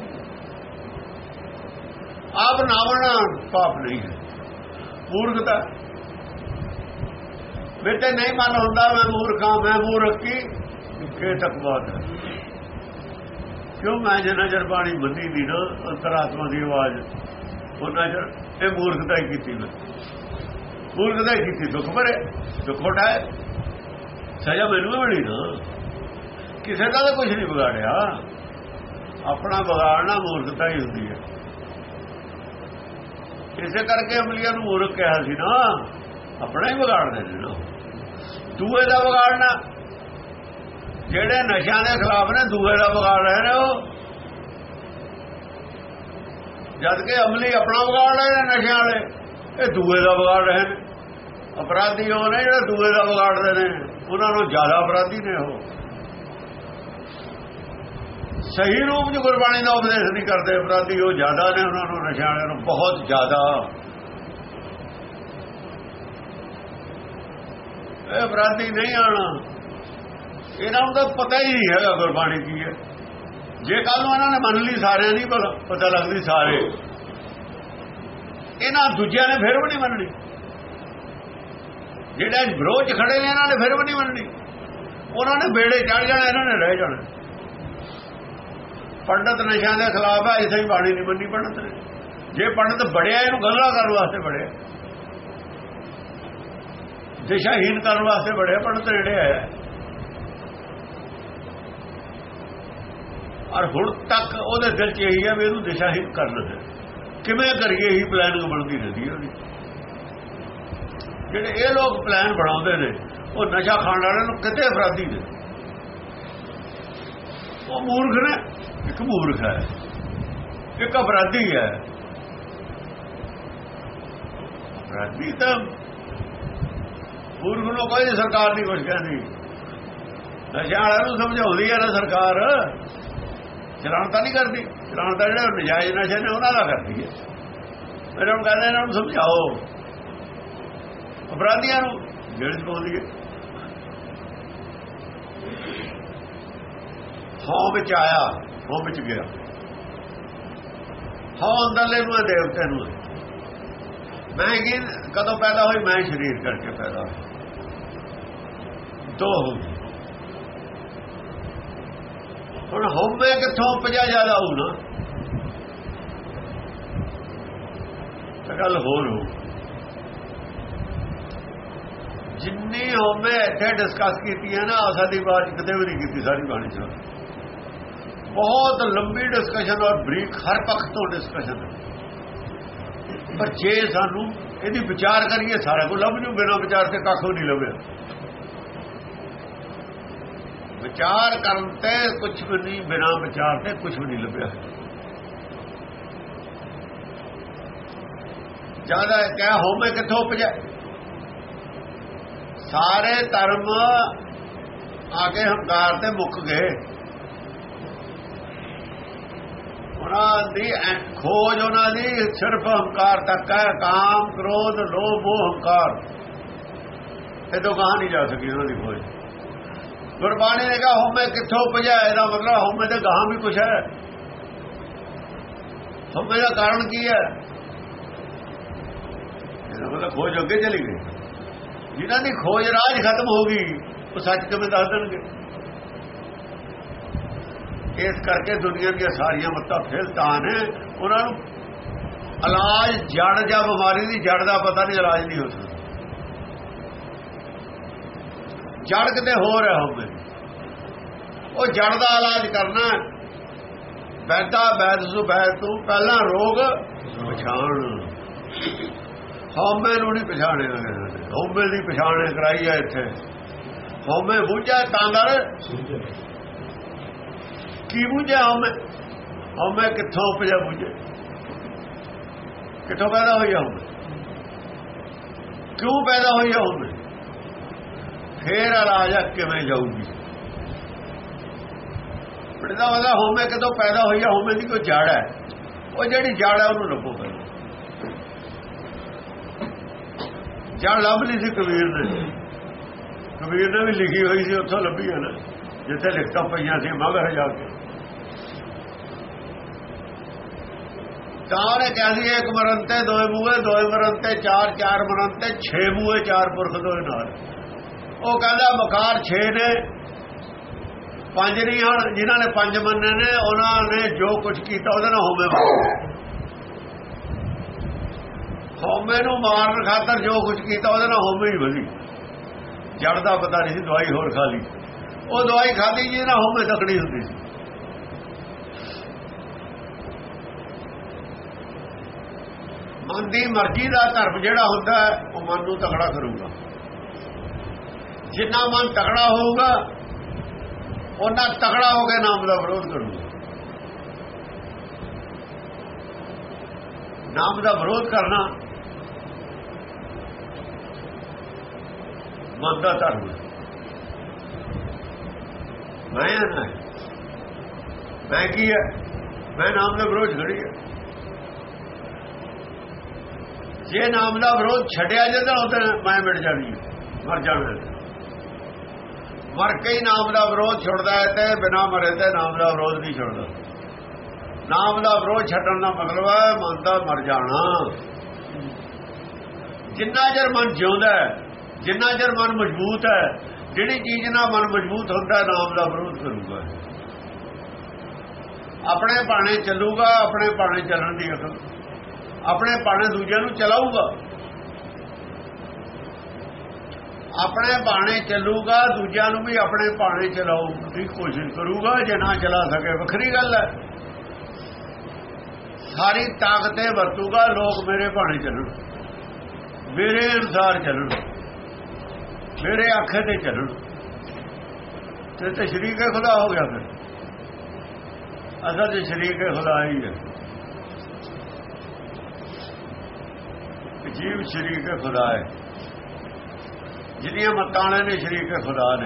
ਆਪ ਨਾਵਣਾ ਪਾਪ ਨਹੀਂ ਹੈ। ਮੂਰਖਤਾ। ਬੇਟੇ, ਨਹੀਂ ਮਨ ਹੁੰਦਾ ਮੈਂ ਮੂਰਖਾਂ ਮੈਂ ਮੂਰਖ ਕੀ? ਕਿ ਤੱਕ ਬਾਤ ਹੈ। ਕਿਉਂ ਮੈਂ ਜੇ ਨਜ਼ਰ ਬਾਣੀ ਬੰਦੀ ਦੀ ਨਾ, ਅੰਤਰਾਤਮਾ ਦੀ ਆਵਾਜ਼ ਉਹਨਾਂ ਨਜ਼ਰ ਇਹ ਮੂਰਖਤਾ ਹੀ ਕੀਤੀ ਮੈਂ। ਮੂਰਖਤਾ ਹੀ ਕੀਤੀ, ਦੁੱਖ ਭਰੇ, ਦੁੱਖ ਉਠਾਏ। ਸਜ਼ਾ ਮੈਨੂੰ ਵੀ ਮਿਲੀ ਨਾ। ਕਿਸੇ ਦਾ ਤਾਂ ਕੁਝ ਨਹੀਂ ਵਿਗਾੜਿਆ। ਆਪਣਾ ਵਿਗਾੜਨਾ ਮੂਰਖਤਾ ਹੀ ਹੁੰਦੀ ਹੈ। ਇਸੇ ਕਰਕੇ ਅਮਲੀਆਂ ਨੂੰ ਮੂਰਖ ਕਿਹਾ ਸੀ ਨਾ, ਆਪਣਾ ਹੀ ਵਿਗਾੜਦੇ ਨੇ ਨਾ ਦੂਏ ਦਾ ਵਿਗਾੜਨਾ। ਜਿਹੜੇ ਨਸ਼ਿਆਂ ਦੇ ਖਿਲਾਫ ਨੇ, ਦੂਏ ਦਾ ਵਿਗਾੜ ਰਹੇ ਨੇ ਉਹ। ਜਦ ਕਿ ਅਮਲੀ ਆਪਣਾ ਵਿਗਾੜ ਰਹੇ ਨੇ ਨਸ਼ਿਆਂ ਵਾਲੇ ਇਹ ਦੂਏ ਦਾ ਵਿਗਾੜ ਰਹੇ ਨੇ। ਅਪਰਾਧੀ ਉਹ ਨੇ ਜਿਹੜੇ ਦੂਏ ਦਾ ਵਿਗਾੜਦੇ ਨੇ। ਉਹਨਾਂ ਨੂੰ ਜ਼ਿਆਦਾ ਅਪਰਾਧੀ ਨੇ ਉਹ। ਸਹੀ ਰੂਪ ਚ ਗੁਰਬਾਣੀ ਦਾ ਉਪਦੇਸ਼ ਨਹੀਂ ਕਰਦੇ ਅਪਰਾਧੀ, ਉਹ ਜ਼ਿਆਦਾ ਨੇ ਉਹਨਾਂ ਨੂੰ ਨਸ਼ਿਆਂ ਵਾਲਿਆਂ ਨੂੰ ਬਹੁਤ ਜ਼ਿਆਦਾ। ਇਹ ਅਪਰਾਧੀ ਨਹੀਂ ਆਣਾ। ਇਹਨਾਂ ਨੂੰ ਤਾਂ ਪਤਾ ਹੀ ਨਹੀਂ ਹੈਗਾ ਗੁਰਬਾਣੀ ਕੀ ਹੈ। ਜੇ ਕੱਲ ਨੂੰ ਇਹਨਾਂ ਨੇ ਮੰਨ ਲਈ, ਸਾਰਿਆਂ ਦੀ ਪਤਾ ਲੱਗਦੀ ਸਾਰੇ। ਇਹਨਾਂ ਦੂਜਿਆਂ ਨੇ ਫਿਰ ਵੀ ਨਹੀਂ ਮੰਨਣੀ। ਜਿਹੜੇ ਵਿਰੋਧ ਖੜੇ ਨੇ, ਇਹਨਾਂ ਨੇ ਫਿਰ ਵੀ ਨਹੀਂ ਮੰਨਣੀ। ਉਹਨਾਂ ਨੇ ਬੇੜੇ ਚੜ ਜਾਣਾ, ਇਹਨਾਂ ਨੇ ਰਹਿ ਜਾਣਾ। ਪੰਡਤ ਨਸ਼ਿਆਂ ਦੇ ਖਿਲਾਫ ਹੈ ਇਸੇ ਹੀ ਬਾਣੀ ਨਹੀਂ ਮੰਨੀ ਪੰਡਤ ਨੇ। ਜੇ ਪੰਡਤ ਬੜਿਆ ਇਹਨੂੰ ਗੱਲਾਂ ਕਰਨ ਵਾਸਤੇ ਬੜਿਆ ਦਿਸ਼ਾਹੀਨ ਕਰਨ ਵਾਸਤੇ ਬੜਿਆ ਪੰਡਤ ਜਿਹੜੇ ਆਇਆ। ਔਰ ਹੁਣ ਤੱਕ ਉਹਦੇ ਦਿਲ 'ਚ ਇਹੀ ਹੈ ਵੀ ਇਹਨੂੰ ਦਿਸ਼ਾਹੀਨ ਕਰਨਾ ਹੈ ਕਿਵੇਂ ਕਰੀਏ, ਇਹੀ ਪਲਾਨਿੰਗ ਬਣਦੀ ਰਹਿੰਦੀ ਉਹਦੀ। ਜਿਹੜੇ ਇਹ ਲੋਕ ਪਲਾਨ ਬਣਾਉਂਦੇ ਨੇ, ਉਹ ਨਸ਼ਾ ਖਾਣ ਵਾਲਿਆਂ ਨੂੰ ਕਿਤੇ ਅਪਰਾਧੀ ਨੇ। ਉਹ ਮੂਰਖ ਨੇ, ਇੱਕ ਮੂਰਖ ਹੈ, ਇੱਕ ਅਪਰਾਧੀ ਹੈ। ਅਪਰਾਧੀ ਤਾਂ ਮੂਰਖ ਨੂੰ ਕੋਈ ਸਰਕਾਰ ਨਹੀਂ ਕੁਝ ਕਹਿੰਦੀ। ਨਸ਼ਾ ਵਾਲਿਆਂ ਨੂੰ ਸਮਝਾਉਂਦੀ ਹੈ ਨਾ ਸਰਕਾਰ। ਚਲਾਣ ਤਾਂ ਨਹੀਂ ਕਰਦੀ। ਚਲਾਣ ਤਾਂ ਜਿਹੜੇ ਨਜਾਇਜ਼ ਨਸ਼ੇ ਨੇ, ਉਹਨਾਂ ਦਾ ਕਰਦੀ ਹੈ। ਮੇਰੇ ਨੂੰ ਕਹਿੰਦੇ ਇਹਨਾਂ ਨੂੰ ਸਮਝਾਓ। ਅਪਰਾਧੀਆਂ ਨੂੰ ਜੇਲ੍ਹ ਚ ਪਾਉਂਦੀ ਹੈ ਹਾਂ ਵਿੱਚ ਆਇਆ ਹਾਂ ਵਿੱਚ ਗਿਆ। ਹਾਂ ਅੰਦਰਲੇ ਨੂੰ ਦੇਵਤੇ ਨੂੰ। ਮੈਂ ਕਿ, ਕਦੋਂ ਪੈਦਾ ਹੋਈ? ਮੈਂ ਸਰੀਰ ਕਰਕੇ ਪੈਦਾ ਦੋ ਹੋ ਗਈ ਹੁਣ ਹੋਵੇ ਕਿੱਥੋਂ ਪਜਾ ਜ਼ਿਆਦਾ ਹੋਊ ਨਾ? ਤਾਂ ਗੱਲ ਹੋਰ ਹੋ ਜਿੰਨੀ ਹੋਵੇ ਇੱਥੇ ਡਿਸਕਸ ਕੀਤੀ ਹੈ ਨਾ, ਸਾਡੀ ਬਾਤ ਕਿਤੇ ਵੀ ਨਹੀਂ ਕੀਤੀ ਸਾਡੀ ਬਾਣੀ ਚ। ਬਹੁਤ ਲੰਬੀ ਡਿਸਕਸ਼ਨ ਔਰ ਬਰੀਕ ਹਰ ਪੱਖ ਤੋਂ ਡਿਸਕਸ਼ਨ ਪਰ ਜੇ ਸਾਨੂੰ ਇਹਦੀ ਵਿਚਾਰ ਕਰੀਏ, ਸਾਰਾ ਕੁਝ ਲੱਭ ਜੂ, ਬਿਨਾਂ ਵਿਚਾਰ ਤੇ ਕੱਖ ਨਹੀਂ ਲੱਭਿਆ। ਵਿਚਾਰ ਕਰਨ ਤੇ ਕੁਝ ਵੀ ਨਹੀਂ, ਬਿਨਾਂ ਵਿਚਾਰ ਤੇ ਕੁਝ ਵੀ ਨਹੀਂ ਲੱਭਿਆ। ਜ਼ਿਆਦਾ ਕਹਿ ਹੋਵੇ ਕਿੱਥੋਂ ਉਪਜਾ ਸਾਰੇ ਧਰਮ ਆ ਕੇ ਹੰਕਾਰ ਤੇ ਮੁੱਕ ਗਏ। ਉਹਨਾਂ ਦੀ ਖੋਜ ਉਹਨਾਂ ਦੀ ਸਿਰਫ ਹੰਕਾਰ ਤੱਕ ਹੈ। ਕਾਮ, ਕ੍ਰੋਧ, ਲੋਭ, ਮੋਹ, ਹੰਕਾਰ। ਇਹ ਤੋਂ ਕਹਾਂ ਨਹੀਂ ਜਾ ਸਕੀ ਉਹਨਾਂ ਦੀ ਖੋਜ। ਗੁਰਬਾਣੀ ਨੇ ਕਿਹਾ, ਹਉਮੈ ਕਿੱਥੋਂ ਉਪਜਿਆ ਇਹਦਾ ਮਤਲਬ ਹਉਮੈ ਦੇ ਗਾਹਾਂ ਵੀ ਕੁਛ ਹੈ। ਹਉਮੈ ਦਾ ਕਾਰਨ ਕੀ ਹੈ? ਇਹਦਾ ਮਤਲਬ ਖੋਜ ਅੱਗੇ ਚਲੀ ਗਈ। ਜਿਨ੍ਹਾਂ ਦੀ ਖੋਜ ਰਾਜ ਖਤਮ ਹੋ ਗਈ, ਉਹ ਸੱਚ ਕਿਵੇਂ ਦੱਸ ਦੇਣਗੇ? ਇਸ ਕਰਕੇ ਦੁਨੀਆ ਦੀਆਂ ਸਾਰੀਆਂ ਮੱਤਾਂ ਫਿਰ ਤਾਂ ਨੇ, ਉਹਨਾਂ ਨੂੰ ਇਲਾਜ ਜੜ ਜਾਂ ਬਿਮਾਰੀ ਦੀ ਜੜ ਦਾ ਪਤਾ ਨਹੀਂ, ਇਲਾਜ ਨਹੀਂ ਹੋ ਸਕਦਾ। ਜੜ ਕਿਤੇ ਹੋਰ ਹੈ ਹੋਵੇ ਉਹ ਜੜ ਦਾ ਇਲਾਜ ਕਰਨਾ ਬੈਦਾ ਬੈਦ ਸੁ ਬੈਦ ਤੂੰ ਪਹਿਲਾਂ ਰੋਗ, ਪਛਾਣ। ਹਉਮੈ ਨੂੰ ਨਹੀਂ ਪਛਾਣਿਆ ਗਿਆ ਹਉਮੈ ਦੀ ਪਛਾਣ ਕਰਾਈ ਹੈ ਇੱਥੇ। ਹਉਮੈ ਬੁੱਝਾ ਤਾਂ ਕਰ ਕੀ ਬੁੱਝਿਆ ਹਉਮੈ ਹਉਮੈ ਕਿੱਥੋਂ ਉਪਜਾ ਬੁੱਝੇ? ਕਿੱਥੋਂ ਪੈਦਾ ਹੋਈ ਹਉਮੈ ਕਿਉਂ ਪੈਦਾ ਹੋਈ ਹਉਮੈ ਫੇਰ ਰਾਜਾ ਕਿਵੇਂ ਜਾਊਗੀ? ਪੜਦਾ ਵਾਲਾ ਹਉਮੈ ਕਿਦੋਂ ਪੈਦਾ ਹੋਈ ਹੈ ਹਉਮੈ ਦੀ ਕੋਈ ਜੜ ਹੈ। ਉਹ ਜਿਹੜੀ ਜੜ ਹੈ ਉਹਨੂੰ ਲੱਭੋ ਪਹਿਲਾਂ। ਜੜ ਲੱਭ ਸੀ ਕਬੀਰ ਨੇ ਕਬੀਰ ਨੇ ਵੀ ਲਿਖੀ ਹੋਈ ਸੀ, ਉੱਥੋਂ ਲੱਭੀ ਹੈ ਨਾ। ਜਿੱਥੇ ਲਿਖਤਾਂ ਪਈਆਂ ਸੀ, ਮਗਰ ਜਾ ਕੇ। ਤਾਰੇ ਸੀ ਇੱਕ ਮਰਨ ਤੇ ਦੋਏ ਮੂਹੇ ਦੋਏ ਮਰਨ ਤੇ ਚਾਰ ਚਾਰ ਮਰਨ ਤੇ ਛੇ ਮੂਹੇ, ਚਾਰ ਪੁਰਖ ਦੋਏ ਨਾਲ। ਉਹ ਕਹਿੰਦਾ ਮਕਾਰ ਛੇ ਨੇ। ਪੰਜ ਨਹੀਂ ਹਨ, ਜਿਨ੍ਹਾਂ ਨੇ ਪੰਜ ਮੰਨੇ ਨੇ, ਉਹਨਾਂ ਨੇ ਜੋ ਕੁਝ ਕੀਤਾ, ਉਹਦੇ ਨਾਲ ਹੋਵੇ ਹੋਮੇ ਨੂੰ ਮਾਰਨ ਖਾਤਰ ਜੋ ਕੁਝ ਕੀਤਾ, ਉਹਦੇ ਨਾਲ ਹੋਮੇ ਹੀ ਵਧੀ ਜੜ ਦਾ ਪਤਾ ਨਹੀਂ ਸੀ, ਦਵਾਈ ਹੋਰ ਖਾ ਲਈ। ਉਹ ਦਵਾਈ ਖਾਦੀ ਜੀ ਨਾਲ ਹੋਮੇ ਤਕੜੀ ਹੁੰਦੀ ਸੀ। ਮਨ ਦੀ ਮਰਜ਼ੀ ਦਾ ਧਰਮ ਜਿਹੜਾ ਹੁੰਦਾ, ਉਹ ਮਨ ਨੂੰ ਤਕੜਾ ਕਰੂਗਾ। ਜਿੰਨਾ ਮਨ ਤਕੜਾ ਹੋਊਗਾ, ਉਹਨਾਂ ਤਕੜਾ ਹੋ ਕੇ ਨਾਮ ਦਾ ਵਿਰੋਧ ਕਰੂਗਾ। ਨਾਮ ਦਾ ਵਿਰੋਧ ਕਰਨਾ ਮਨ ਦਾ ਧਰਮ ਹੈ। ਮੈਂ ਨਾ ਮੈਂ ਕੀ ਹੈ? ਮੈਂ ਨਾਮ ਦਾ ਵਿਰੋਧ ਖੜੀ ਹੈ। ਜੇ ਨਾਮ ਦਾ ਵਿਰੋਧ ਛੱਡਿਆ ਜਾਂਦਾ ਉਹਦੇ ਮੈਂ ਮਿਟ ਜਾਣੀ ਮਰ ਜਾਣਾ ਮਰ ਕੇ ਹੀ ਨਾਮ ਦਾ ਵਿਰੋਧ ਛੁੱਟਦਾ ਹੈ ਤੇ ਬਿਨਾ ਮਰੇ ਤੇ ਨਾਮ ਦਾ ਵਿਰੋਧ ਨਹੀਂ ਛੁੱਟਦਾ। ਨਾਮ ਦਾ ਵਿਰੋਧ ਛੱਡਣ ਦਾ ਮਤਲਬ ਹੈ ਮਨ ਦਾ ਮਰ ਜਾਣਾ। ਜਿੰਨਾ ਚਿਰ ਮਨ ਜਿਉਂਦਾ ਹੈ ਜਿੰਨਾ ਚਿਰ ਮਨ ਮਜ਼ਬੂਤ ਹੈ, ਜਿਹੜੀ ਚੀਜ਼ ਨਾਲ ਮਨ ਮਜ਼ਬੂਤ ਹੁੰਦਾ, ਨਾਮ ਦਾ ਵਿਰੋਧ ਕਰੂਗਾ। ਆਪਣੇ ਬਾਣੇ ਚੱਲੂਗਾ, ਆਪਣੇ ਬਾਣੇ ਚੱਲਣ ਦੀ ਅਕਲ। ਆਪਣੇ ਬਾਣੇ ਦੂਜਿਆਂ ਨੂੰ ਚਲਾਊਗਾ। ਆਪਣੇ ਬਾਣੇ ਚੱਲੂਗਾ, ਦੂਜਿਆਂ ਨੂੰ ਵੀ ਆਪਣੇ ਬਾਣੇ ਚਲਾਉਣ ਦੀ ਕੋਸ਼ਿਸ਼ ਕਰੂਗਾ, ਜੇ ਨਾ ਚਲਾ ਸਕੇ, ਵੱਖਰੀ ਗੱਲ ਹੈ। ਸਾਰੀ ਤਾਕਤੇ ਵਰਤੂਗਾ, ਲੋਕ ਮੇਰੇ ਬਾਣੇ ਚੱਲਣ। ਮੇਰੇ ਅਨੁਸਾਰ ਚੱਲਣ। ਮੇਰੇ ਆਖੇ ਤੇ ਚੱਲਣ। ਤੇ ਤੇ ਸ਼ਰੀਕ ਖੁਦਾ ਹੋ ਗਿਆ ਫਿਰ। ਅਸਲ ਤੇ ਸ਼ਰੀਕ ਖੁਦਾ ਹੀ ਹੈ। ਜੀਵ ਸ਼ਰੀਕ ਹੈ, ਖੁਦਾ ਹੈ। ਜਿਹਦੀਆਂ ਮੱਤਾਂ ਵਾਲੇ ਨੇ, ਸ਼ਰੀਕ ਖੁਦਾ ਨੇ।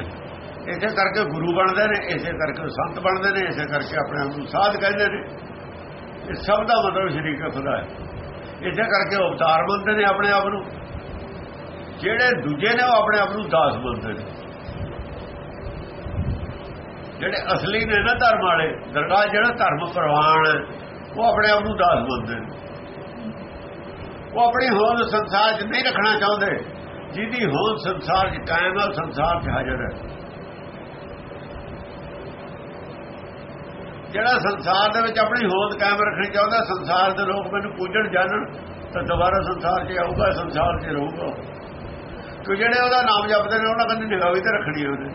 ਇਸੇ ਕਰਕੇ ਗੁਰੂ ਬਣਦੇ ਨੇ, ਇਸੇ ਕਰਕੇ ਸੰਤ ਬਣਦੇ ਨੇ, ਇਸੇ ਕਰਕੇ ਆਪਣੇ ਆਪ ਨੂੰ ਸਾਧ ਕਹਿੰਦੇ ਨੇ। ਇਹ ਸਭ ਦਾ ਮਤਲਬ ਸ਼ਰੀਕ ਖੁਦਾ ਹੈ। ਇਸੇ ਕਰਕੇ ਅਵਤਾਰ ਮੰਨਦੇ ਨੇ ਆਪਣੇ ਆਪ ਨੂੰ। ਜਿਹੜੇ ਦੂਜੇ ਨੇ ਉਹ ਆਪਣੇ ਆਪ ਨੂੰ ਦਾਸ ਮੰਨਦੇ ਨੇ। ਜਿਹੜੇ ਅਸਲੀ ਨੇ ਨਾ ਧਰਮ ਵਾਲੇ, ਦਰਗਾਹ ਜਿਹੜਾ ਧਰਮ ਪ੍ਰਵਾਨ ਹੈ, ਉਹ ਆਪਣੇ ਆਪ ਨੂੰ ਦਾਸ ਮੰਨਦੇ ਨੇ। ਉਹ ਆਪਣੀ ਹੋਂਦ ਸੰਸਾਰ 'ਚ ਨਹੀਂ ਰੱਖਣਾ ਚਾਹੁੰਦੇ, ਜਿਹਦੀ ਹੋਂਦ ਸੰਸਾਰ 'ਚ ਕਾਇਮ ਹੈ ਸੰਸਾਰ 'ਚ ਹਾਜ਼ਰ ਹੈ। ਜਿਹੜਾ ਸੰਸਾਰ ਦੇ ਵਿੱਚ ਆਪਣੀ ਹੋਂਦ ਕਾਇਮ ਰੱਖਣੀ ਚਾਹੁੰਦਾ, ਸੰਸਾਰ ਦੇ ਲੋਕ ਮੈਨੂੰ ਪੂਜਣ ਜਾਣਨ, ਤਾਂ ਦੁਬਾਰਾ ਸੰਸਾਰ 'ਚ ਆਊਗਾ, ਸੰਸਾਰ 'ਚ ਰਹੂਗਾ ਕਿ ਜਿਹੜੇ ਉਹਦਾ ਨਾਮ ਜਪਦੇ ਨੇ, ਉਹਨਾਂ ਕੰਨੀ ਨਿਗਾਹ ਵੀ ਤੇ ਰੱਖਣੀ ਉਹਨੇ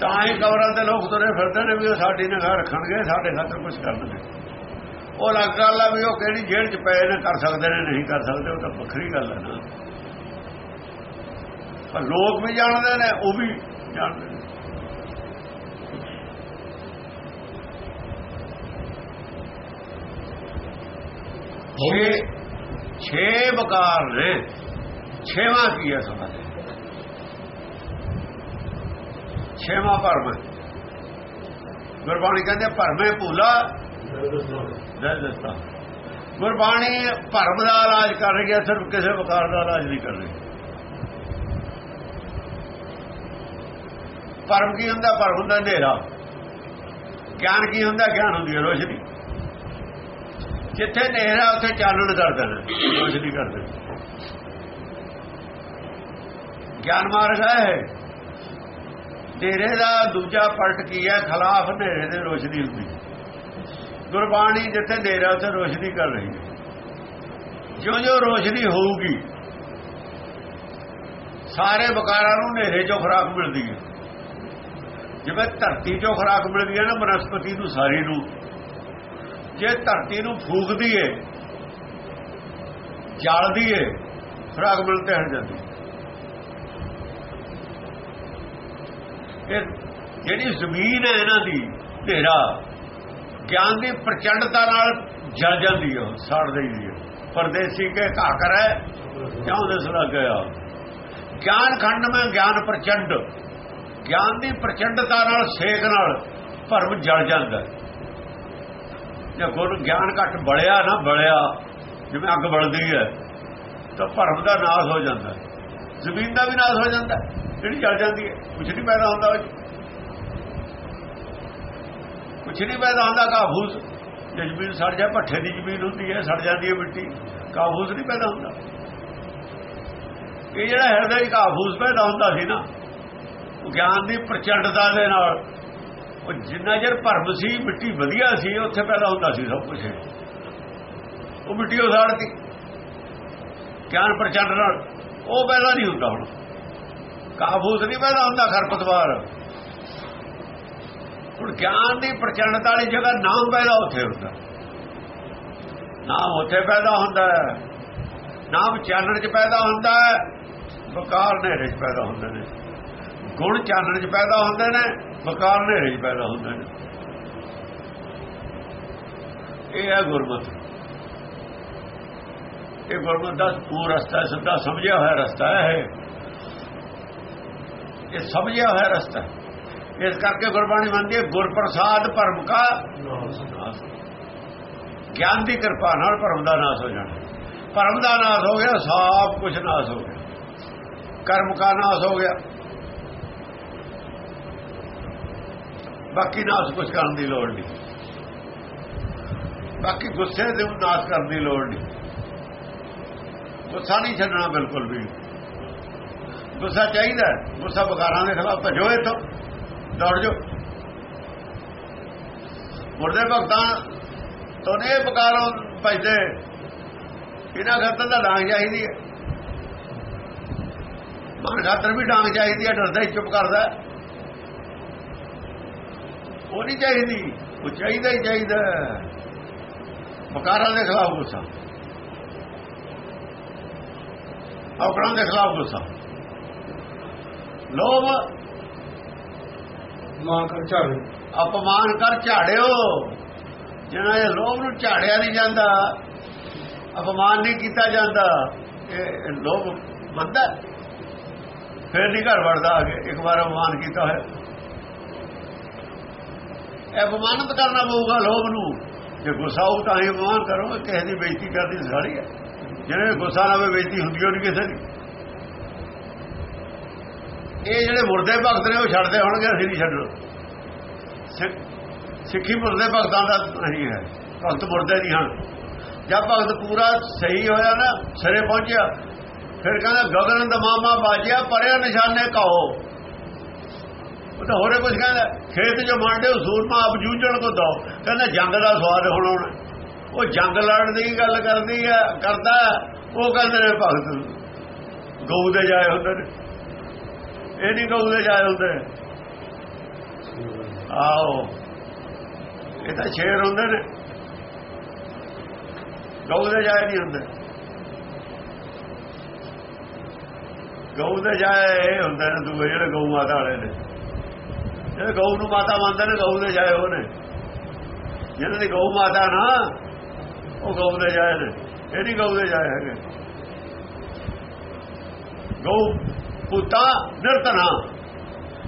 ਤਾਂ ਹੀ ਕਬਰਾਂ ਤੇ ਲੋਕ ਤੁਰੇ ਫਿਰਦੇ ਨੇ ਵੀ ਉਹ ਸਾਡੀ ਨਿਗਾਹ ਰੱਖਣਗੇ, ਸਾਡੇ ਖਾਤਰ ਕੁਝ ਕਰਨਗੇ ਉਹ ਲੱਗ ਗੱਲ ਆ ਵੀ ਉਹ ਕਿਹੜੀ ਜੇਲ੍ਹ 'ਚ ਪਏ ਨੇ, ਕਰ ਸਕਦੇ ਨੇ, ਨਹੀਂ ਕਰ ਸਕਦੇ, ਉਹ ਤਾਂ ਵੱਖਰੀ ਗੱਲ ਹੈ ਨਾ। ਪਰ ਲੋਕ ਵੀ ਜਾਣਦੇ ਨੇ, ਉਹ ਵੀ ਜਾਣਦੇ ਨੇ। ਛੇ ਛੇ ਬਕਾਰ ਨੇ। ਛੇਵਾਂ ਕੀ ਹੈ ਸਮਝ ਛੇਵਾਂ ਭਰਮ ਗੁਰਬਾਣੀ ਕਹਿੰਦੇ ਭਰਮੇ ਭੂਲਾ ਜੈ ਦਿੱਤਾ ਗੁਰਬਾਣੀ ਭਰਮ ਦਾ ਇਲਾਜ ਕਰ ਰਹੀ ਹੈ, ਸਿਰਫ ਕਿਸੇ ਬਕਾਰ ਦਾ ਇਲਾਜ ਨਹੀਂ ਕਰ ਰਹੀ। ਭਰਮ ਕੀ ਹੁੰਦਾ? ਭਰਮ ਹੁੰਦਾ ਹਨੇਰਾ। ਗਿਆਨ ਕੀ ਹੁੰਦਾ? ਗਿਆਨ ਹੁੰਦੀ ਹੈ, ਰੋਸ਼ਨੀ। ਜਿੱਥੇ ਹਨੇਰਾ, ਉੱਥੇ ਚਾਨਣ ਕਰ ਦੇਣਾ ਰੋਸ਼ਨੀ ਕਰ ਦੇਣਾ ਗਿਆਨ ਮਾਰਗ ਹੈ ਹਨੇਰੇ ਦਾ ਦੂਜਾ ਪਲਟ ਕੀ ਹੈ? ਖਿਲਾਫ ਹਨੇਰੇ ਦੇ ਰੋਸ਼ਨੀ ਹੁੰਦੀ। ਗੁਰਬਾਣੀ ਜਿੱਥੇ ਹਨੇਰਾ ਉੱਥੇ ਰੋਸ਼ਨੀ ਕਰ ਰਹੀ ਹੈ। ਜਿਉਂ-ਜਿਉਂ ਰੋਸ਼ਨੀ ਹੋਊਗੀ, ਸਾਰੇ ਬਕਾਰਾਂ ਨੂੰ ਹਨੇਰੇ ਚੋਂ ਖੁਰਾਕ ਮਿਲਦੀ ਹੈ। ਜਿਵੇਂ ਧਰਤੀ ਚੋਂ ਖੁਰਾਕ ਮਿਲਦੀ ਹੈ ਨਾ, ਬਨਸਪਤੀ ਨੂੰ, ਸਾਰੀ ਨੂੰ। ਜੇ ਧਰਤੀ ਨੂੰ ਫੂਕਦੀ ਏ, ਜਲਦੀ ਏ, ਖੁਰਾਕ ਮਿਲਤੇ ਹਟ ਜਾਂਦੀ ਇਹ ਜਿਹੜੀ ਜ਼ਮੀਨ ਹੈ ਇਹਨਾਂ ਦੀ ਢੇਰਾ ਗਿਆਨ ਦੀ ਪ੍ਰਚੰਡਤਾ ਨਾਲ ਜਲ ਜਾਂਦੀ ਹੈ ਸੜ ਜਾਂਦੀ ਹੈ ਪਰਦੇਸੀ ਕੇ ਘਾਕਰ ਹੈ ਕਿਉਂ ਦਿਸ ਲੱਗ ਗਿਆ ਗਿਆਨ ਖੰਡ ਮੈਂ ਗਿਆਨ ਪ੍ਰਚੰਡ। ਗਿਆਨ ਦੀ ਪ੍ਰਚੰਡਤਾ ਨਾਲ, ਸੇਕ ਨਾਲ ਭਰਮ ਜਲ ਜਾਂਦਾ। ਜੇ ਗੁਰ ਗਿਆਨ ਘਟ ਬਲਿਆ ਨਾ ਬਲਿਆ, ਜਿਵੇਂ ਅੱਗ ਬਲਦੀ ਹੈ, ਤਾਂ ਭਰਮ ਦਾ ਨਾਸ਼ ਹੋ ਜਾਂਦਾ। ਜ਼ਮੀਨ ਦਾ ਵੀ ਨਾਸ਼ ਹੋ ਜਾਂਦਾ। ਜਿਹੜੀ ਚੱਲ ਜਾਂਦੀ ਹੈ। ਕੁਝ ਨਹੀਂ ਪੈਦਾ ਹੁੰਦਾ ਉਹ ਕੁਝ ਨਹੀਂ ਪੈਦਾ ਹੁੰਦਾ ਕਾਬੂਸ। ਜੇ ਜ਼ਮੀਨ ਸੜ ਜਾ ਭੱਠੇ ਦੀ ਜ਼ਮੀਨ ਹੁੰਦੀ ਹੈ, ਸੜ ਜਾਂਦੀ ਹੈ ਮਿੱਟੀ। ਕਾਬੂਸ ਨਹੀਂ ਪੈਦਾ ਹੁੰਦਾ ਇਹ ਜਿਹੜਾ ਹਿਰਦੇ ਵਿੱਚ ਕਾਬੂਸ ਪੈਦਾ ਹੁੰਦਾ ਸੀ ਨਾ, ਉਹ ਗਿਆਨ ਦੀ ਪ੍ਰਚੰਡਤਾ ਦੇ ਨਾਲ, ਉਹ ਜਿੰਨਾ ਜਰ ਭਰਮ ਸੀ, ਮਿੱਟੀ ਵਧੀਆ ਸੀ, ਉੱਥੇ ਪੈਦਾ ਹੁੰਦਾ ਸੀ ਸਭ ਕੁਝ ਉਹ ਮਿੱਟੀ ਉਸਾੜਤੀ ਗਿਆਨ ਪ੍ਰਚੰਡ ਨਾਲ। ਉਹ ਪੈਦਾ ਨਹੀਂ ਹੁੰਦਾ ਹੁਣ। ਕਾਬੂਸ ਨਹੀਂ ਪੈਦਾ ਹੁੰਦਾ ਖਰਪਤਵਾਰ। ਹੁਣ ਗਿਆਨ ਦੀ ਪ੍ਰਚੰਡਤਾ ਵਾਲੀ ਜਗ੍ਹਾ ਨਾਮ ਪੈਦਾ ਉੱਥੇ ਹੁੰਦਾ। ਨਾਮ ਉੱਥੇ ਪੈਦਾ ਹੁੰਦਾ ਹੈ। ਨਾਮ ਚਾਨਣ 'ਚ ਪੈਦਾ ਹੁੰਦਾ ਹੈ। ਬਕਾਰ ਨੇਰੇ 'ਚ ਪੈਦਾ ਹੁੰਦੇ ਨੇ। ਗੁਣ ਚਾਨਣ 'ਚ ਪੈਦਾ ਹੁੰਦੇ ਨੇ ਬਕਾਰ ਨੇਰੇ 'ਚ ਪੈਦਾ ਹੁੰਦੇ ਨੇ। ਇਹ ਹੈ ਗੁਰਮਤ। ਇਹ ਗੁਰਮਤ ਦਾ ਪੂਰ ਰਸਤਾ ਸਿੱਧਾ ਸਮਝਿਆ ਹੋਇਆ ਰਸਤਾ ਹੈ ਇਹ ਸਮਝਿਆ ਹੋਇਆ ਰਸਤਾ। ਇਸ ਕਰਕੇ ਗੁਰਬਾਣੀ ਮੰਨਦੀ ਹੈ ਗੁਰ ਪ੍ਰਸਾਦ ਭਰਮ ਕਾ ਨਾਸ। ਗਿਆਨ ਦੀ ਕਿਰਪਾ ਨਾਲ ਭਰਮ ਦਾ ਨਾਸ ਹੋ ਜਾਣਾ। ਭਰਮ ਦਾ ਨਾਸ ਹੋ ਗਿਆ, ਸਭ ਕੁਝ ਨਾਸ ਹੋ ਗਿਆ। ਕਰਮ ਕਾ ਨਾਸ ਹੋ ਗਿਆ। ਬਾਕੀ ਨਾਸ ਕੁਝ ਕਰਨ ਦੀ ਲੋੜ ਨਹੀਂ। ਬਾਕੀ ਗੁੱਸੇ ਦੇ ਨਾਸ ਕਰਨ ਦੀ ਲੋੜ ਨਹੀਂ। ਗੁੱਸਾ ਨਹੀਂ ਛੱਡਣਾ ਬਿਲਕੁਲ ਵੀ। ਗੁੱਸਾ ਚਾਹੀਦਾ ਗੁੱਸਾ ਬਕਾਰਾਂ ਦੇ ਖਿਲਾਫ ਭਜੋ ਇਥੋਂ। ਦੌੜ ਜੋ ਮੁਰਦੇ ਭਗਤਾਂ ਤੋਂ ਨੇ ਬਕਾਰੋਂ ਭਜਦੇ। ਇਹਨਾਂ ਖਾਤਰ ਦਾ ਡਾਂਗ ਚਾਹੀਦੀ ਹੈ। ਮਨ ਖਾਤਰ ਵੀ ਡਾਂਗ ਚਾਹੀਦੀ ਹੈ, ਡਰਦਾ ਹੀ ਚੁੱਪ ਕਰਦਾ ਉਹ ਨਹੀਂ ਚਾਹੀਦੀ। ਉਹ ਚਾਹੀਦਾ ਹੀ ਚਾਹੀਦਾ ਬਕਾਰਾਂ ਦੇ ਖਿਲਾਫ ਗੁੱਸਾ। ਔਕੜਾਂ ਦੇ ਖਿਲਾਫ ਗੁੱਸਾ। ਲੋਭ। ਮਾਂ ਕਰ ਝਾੜੇ ਅਪਮਾਨ ਕਰ ਝਾੜਿਓ। ਜਿਹਨਾਂ ਇਹ ਲੋਭ ਨੂੰ ਝਾੜਿਆ ਨਹੀਂ ਜਾਂਦਾ ਅਪਮਾਨ ਨਹੀਂ ਕੀਤਾ ਜਾਂਦਾ ਇਹ ਲੋਭ ਬੰਦਾ ਫਿਰ ਨਹੀਂ ਘਰ ਵੜਦਾ ਆ ਕੇ ਇੱਕ ਵਾਰ ਅਪਮਾਨ ਕੀਤਾ ਹੋਇਆ। ਇਹ ਅਪਮਾਨਿਤ ਕਰਨਾ ਪਊਗਾ ਲੋਭ ਨੂੰ। ਜੇ ਗੁੱਸਾ ਹੋ ਤਾਂ ਹੀ ਅਪਮਾਨ ਕਰੋ ਕਿਸੇ ਦੀ ਬੇਇੱਜ਼ਤੀ ਕਰਦੀ ਸਾਰੀ ਹੈ। ਜਿਹਨੇ ਗੁੱਸਾ ਨਾ ਹੋਵੇ ਬੇਇੱਜ਼ਤੀ ਹੁੰਦੀ ਹੋਣੀ ਕਿਸੇ ਦੀ। ਇਹ ਜਿਹੜੇ ਮੁਰਦੇ ਭਗਤ ਨੇ ਉਹ ਛੱਡਦੇ ਹੋਣਗੇ, ਅਸੀਂ ਨਹੀਂ ਛੱਡਣਾ। ਸਿੱਖ- ਸਿੱਖੀ ਮੁਰਦੇ ਭਗਤਾਂ ਦਾ ਨਹੀਂ ਹੈ। ਭਗਤ ਮੁਰਦੇ ਨਹੀਂ ਹਨ। ਜਦ ਭਗਤ ਪੂਰਾ ਸਹੀ ਹੋਇਆ ਨਾ, ਸਿਰੇ ਪਹੁੰਚਿਆ, ਫਿਰ ਕਹਿੰਦਾ ਗਗਨ ਦਮਾਮਾ ਬਾਜਿਆ, ਪਰਿਆ ਨਿਸ਼ਾਨੇ ਕਹੋ ਉਹ ਤਾਂ ਹੋਰੇ ਕੁਝ ਕਹਿੰਦਾ, ਖੇਤ ਜੋ ਮੰਡੇ ਸੂਰਮਾ ਆਪ ਜੂਝਣ ਕੋ ਦੋ ਕਹਿੰਦਾ, ਜੰਗ ਦਾ ਸਵਾਦ ਹੁਣ ਉਹ ਜੰਗ ਲੜਨ ਦੀ ਗੱਲ ਕਰਦੀ ਹੈ, ਕਰਦਾ ਉਹ ਕਹਿੰਦੇ ਨੇ ਭਗਤ, ਗਊ ਦੇ ਜਾਏ ਹੁੰਦੇ ਨੇ। ਇਹ ਨਹੀਂ ਗਊ ਦੇ ਜਾਏ ਹੁੰਦੇ। ਆਓ ਇਹ ਤਾਂ ਸ਼ੇਰ ਹੁੰਦੇ ਨੇ। ਗਊ ਦੇ ਜਾਏ ਨਹੀਂ ਹੁੰਦੇ। ਗਊ ਦੇ ਜਾਏ ਇਹ ਹੁੰਦੇ ਨੇ ਦੂਏ ਜਿਹੜੇ ਗਊ ਮਾਤਾ ਵਾਲੇ ਨੇ। ਜਿਹੜੇ ਗਊ ਨੂੰ ਮਾਤਾ ਮੰਨਦੇ ਨੇ, ਗਊ ਦੇ ਜਾਏ ਉਹ ਨੇ। ਜਿਹਨਾਂ ਦੀ ਗਊ ਮਾਤਾ ਨਾ, ਉਹ ਗਊ ਦੇ ਜਾਏ ਨੇ। ਇਹ ਨਹੀਂ ਗਊ ਦੇ ਜਾਏ ਹੈਗੇ। ਗਊ ਪੁੱਤਾ ਨਿਰਤਨਾ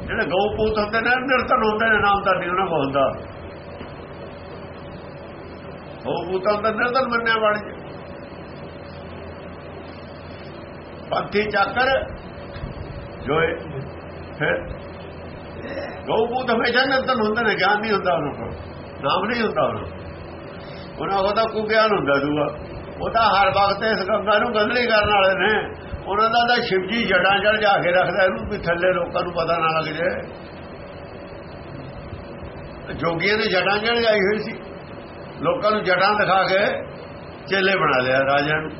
ਜਿਹੜੇ ਗਊ ਪੁੱਤ ਹੁੰਦੇ ਨੇ ਨਿਰਤਨ ਹੁੰਦੇ ਨੇ, ਨਾਮ ਤਾਂ ਨਹੀਂ ਉਹਨਾਂ ਕੋਲ ਹੁੰਦਾ। ਉਹ ਪੁੱਤਾਂ ਦਾ ਨਿਰਤਨ ਮੰਨਿਆ ਵਾਲੀ ਪੰਥੀ ਚੱਕਰ, ਜੋ ਫਿਰ ਗਊ ਪੁੱਤ ਹਮੇਸ਼ਾ ਨਿਰਤਨ ਹੁੰਦੇ ਨੇ, ਗਿਆਨ ਨਹੀਂ ਹੁੰਦਾ ਉਹਨਾਂ ਕੋਲ, ਨਾਮ ਨਹੀਂ ਹੁੰਦਾ ਉਹਨਾਂ ਕੋਲ। ਉਹਨਾਂ ਕੋਲ ਤਾਂ ਕੋਈ ਗਿਆਨ ਹੁੰਦਾ ਦੂਆ। ਉਹ ਤਾਂ ਹਰ ਵਕਤ ਇਸ ਗੰਗਾ ਨੂੰ ਗੰਦਲੀ ਕਰਨ ਵਾਲੇ ਨੇ। ਉਹਨਾਂ ਦਾ ਤਾਂ ਸ਼ਿਵਜੀ ਜੜਾਂ ਜੜ ਜਾ ਕੇ ਰੱਖਦਾ ਇਹਨੂੰ ਵੀ ਥੱਲੇ ਲੋਕਾਂ ਨੂੰ ਪਤਾ ਨਾ ਲੱਗ ਜੇ ਜੋਗੀਆਂ ਨੇ ਜੜਾਂ ਜੜ ਜਾਈ ਹੋਈ ਸੀ। ਲੋਕਾਂ ਨੂੰ ਜੜਾਂ ਦਿਖਾ ਕੇ ਚੇਲੇ ਬਣਾ ਲਿਆ ਰਾਜਾ ਨੂੰ।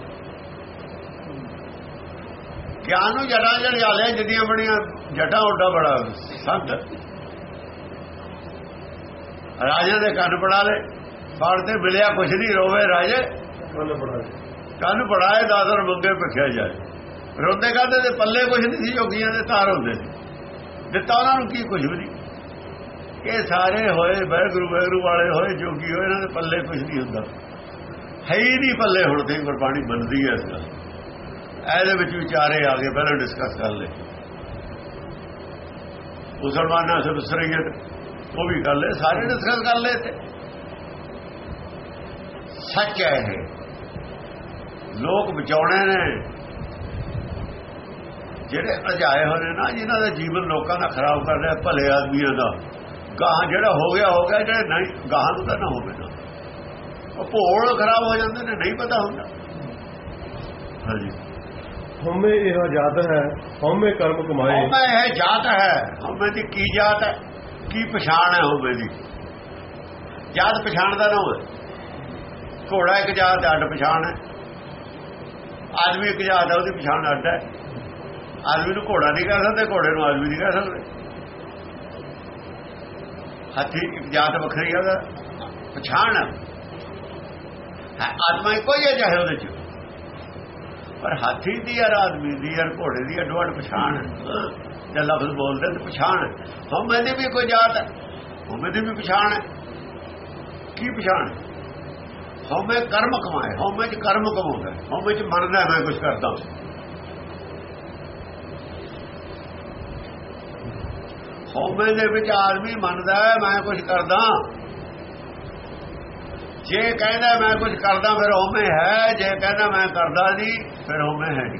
ਗਿਆਨ ਨੂੰ ਜੜਾਂ ਜੜ ਜਾ ਲਿਆ ਜਿੱਦੀਆਂ ਬੜੀਆਂ ਜਟਾਂ ਉੱਡਾ ਬੜਾ ਸੰਤ। ਰਾਜਾ ਦੇ ਕੰਨ ਪੜਾ ਲੈ ਫੜ ਤੇ ਮਿਲਿਆ ਕੁਛ ਨਹੀਂ ਰੋਵੇ ਰਾਜੇ। ਕੰਨ ਬੜਾ ਕੰਨ ਪੜਾਏ ਦਾਦਰ ਮੰਗੇ ਭਖਿਆ ਜਾਏ। ਰੋਂਦੇ ਕਾਹਦੇ ਦੇ ਪੱਲੇ ਕੁਛ ਨਹੀਂ ਸੀ ਜੋਗੀਆਂ ਦੇ ਤਾਰ ਹੁੰਦੇ ਸੀ। ਦਿੱਤਾ ਉਹਨਾਂ ਨੂੰ ਕੀ ਕੁਝ ਵੀ ਨਹੀਂ। ਇਹ ਸਾਰੇ ਹੋਏ ਵੈਗੁਰੂ ਵੈਗੁਰੂ ਵਾਲੇ ਹੋਏ, ਜੋਗੀ ਹੋਏ, ਇਹਨਾਂ ਦੇ ਪੱਲੇ ਕੁਝ ਨਹੀਂ ਹੁੰਦਾ। ਹੈ ਹੀ ਨਹੀਂ ਪੱਲੇ ਹੁਣ ਤੇ, ਗੁਰਬਾਣੀ ਬਣਦੀ ਹੈ ਇਸ ਗੱਲ। ਇਹਦੇ ਵਿੱਚ ਵਿਚਾਰੇ ਆ ਗਏ, ਪਹਿਲਾਂ ਡਿਸਕਸ ਕਰ ਲੈ ਮੁਸਲਮਾਨਾਂ ਸੇ ਬਸਰੀਅਤ ਉਹ ਵੀ ਕਰ ਲੈ ਸਾਰੇ ਡਿਸਕਸ ਕਰ ਲੈ ਤੇ ਸੱਚ ਹੈ ਇਹ। ਲੋਕ ਬਚਾਉਣੇ ਨੇ। ਜਿਹੜੇ ਅਜਾਏ ਹੋਏ ਨੇ ਨਾ ਜਿਨ੍ਹਾਂ ਦਾ ਜੀਵਨ ਲੋਕਾਂ ਦਾ ਖਰਾਬ ਕਰ ਰਿਹਾ ਭਲੇ ਆਦਮੀਆਂ ਦਾ ਗਾਹਾਂ ਜਿਹੜਾ ਹੋ ਗਿਆ ਹੋ ਗਿਆ ਜਿਹੜੇ ਨਹੀਂ ਗਾਹਾਂ ਨੂੰ ਤਾਂ ਨਾ ਹੋਵੇ ਨਾ ਉਹ ਭੋਲ ਖਰਾਬ ਹੋ ਜਾਂਦੇ ਨੇ ਨਹੀਂ ਪਤਾ ਹੁੰਦਾ। ਹਾਂਜੀ। ਹਉਮੈ ਇਹ ਜਾਤ ਹੈ ਹਉਮੈ ਕਰਮ ਕਮਾਏ। ਹਉਮੈ ਇਹ ਜਾਤ ਹੈ ਹਉਮੈ ਦੀ ਕੀ ਜਾਤ ਹੈ ਕੀ ਪਛਾਣ ਹੈ ਹਉਮੈ ਦੀ? ਜਾਤ ਪਛਾਣ ਦਾ ਨਾਮ ਹੈ ਘੋੜਾ ਇੱਕ ਜਾਤ ਅੱਡ ਪਛਾਣ ਹੈ। ਆਦਮੀ ਇੱਕ ਜਾਤ ਹੈ ਉਹਦੀ ਪਛਾਣ ਅੱਡ ਹੈ। ਆਦਮੀ ਨੂੰ ਘੋੜਾ ਨਹੀਂ ਕਹਿ ਸਕਦੇ, ਘੋੜੇ ਨੂੰ ਆਦਮੀ ਨਹੀਂ ਕਹਿ ਸਕਦੇ। ਹਾਥੀ ਇੱਕ ਜਾਤ ਵੱਖਰੀ ਹੈ ਉਹਦਾ। ਪਛਾਣ। ਹੈ, ਆਤਮਾ ਇੱਕੋ ਹੀ ਹੈ ਚਾਹੇ ਉਹਦੇ ਚ। ਪਰ ਹਾਥੀ ਦੀ ਯਾਰ ਆਦਮੀ ਦੀ ਯਾਰ ਘੋੜੇ ਦੀ ਅੱਡੋ ਅੱਡ ਪਛਾਣ। ਹੈ ਜੇ ਲਫ਼ਜ਼ ਬੋਲਦੇ ਤੇ ਪਛਾਣ। ਹਉਮੈ ਦੀ ਵੀ ਕੋਈ ਜਾਤ ਹੈ ਹਉਮੈ ਦੀ ਵੀ ਪਛਾਣ ਹੈ ਕੀ ਪਛਾਣ? ਹਉਮੈ ਕਰਮ ਕਮਾਏ ਹਉਮੈ ਚ ਕਰਮ ਕਮਾਉਂਦਾ। ਹਉਮੈ ਚ ਮਰਦਾ ਮੈਂ ਕੁਝ ਕਰਦਾ ਹਉਮੈ ਦੇ ਵਿੱਚ ਆਦਮੀ ਮੰਨਦਾ ਹੈ ਮੈਂ ਕੁਝ ਕਰਦਾ। ਜੇ ਕਹਿੰਦਾ ਮੈਂ ਕੁਝ ਕਰਦਾ ਫਿਰ ਹਉਮੈ ਹੈ। ਜੇ ਕਹਿੰਦਾ ਮੈਂ ਕਰਦਾ ਨਹੀਂ ਫਿਰ ਹਉਮੈ ਹੈ ਨਹੀਂ।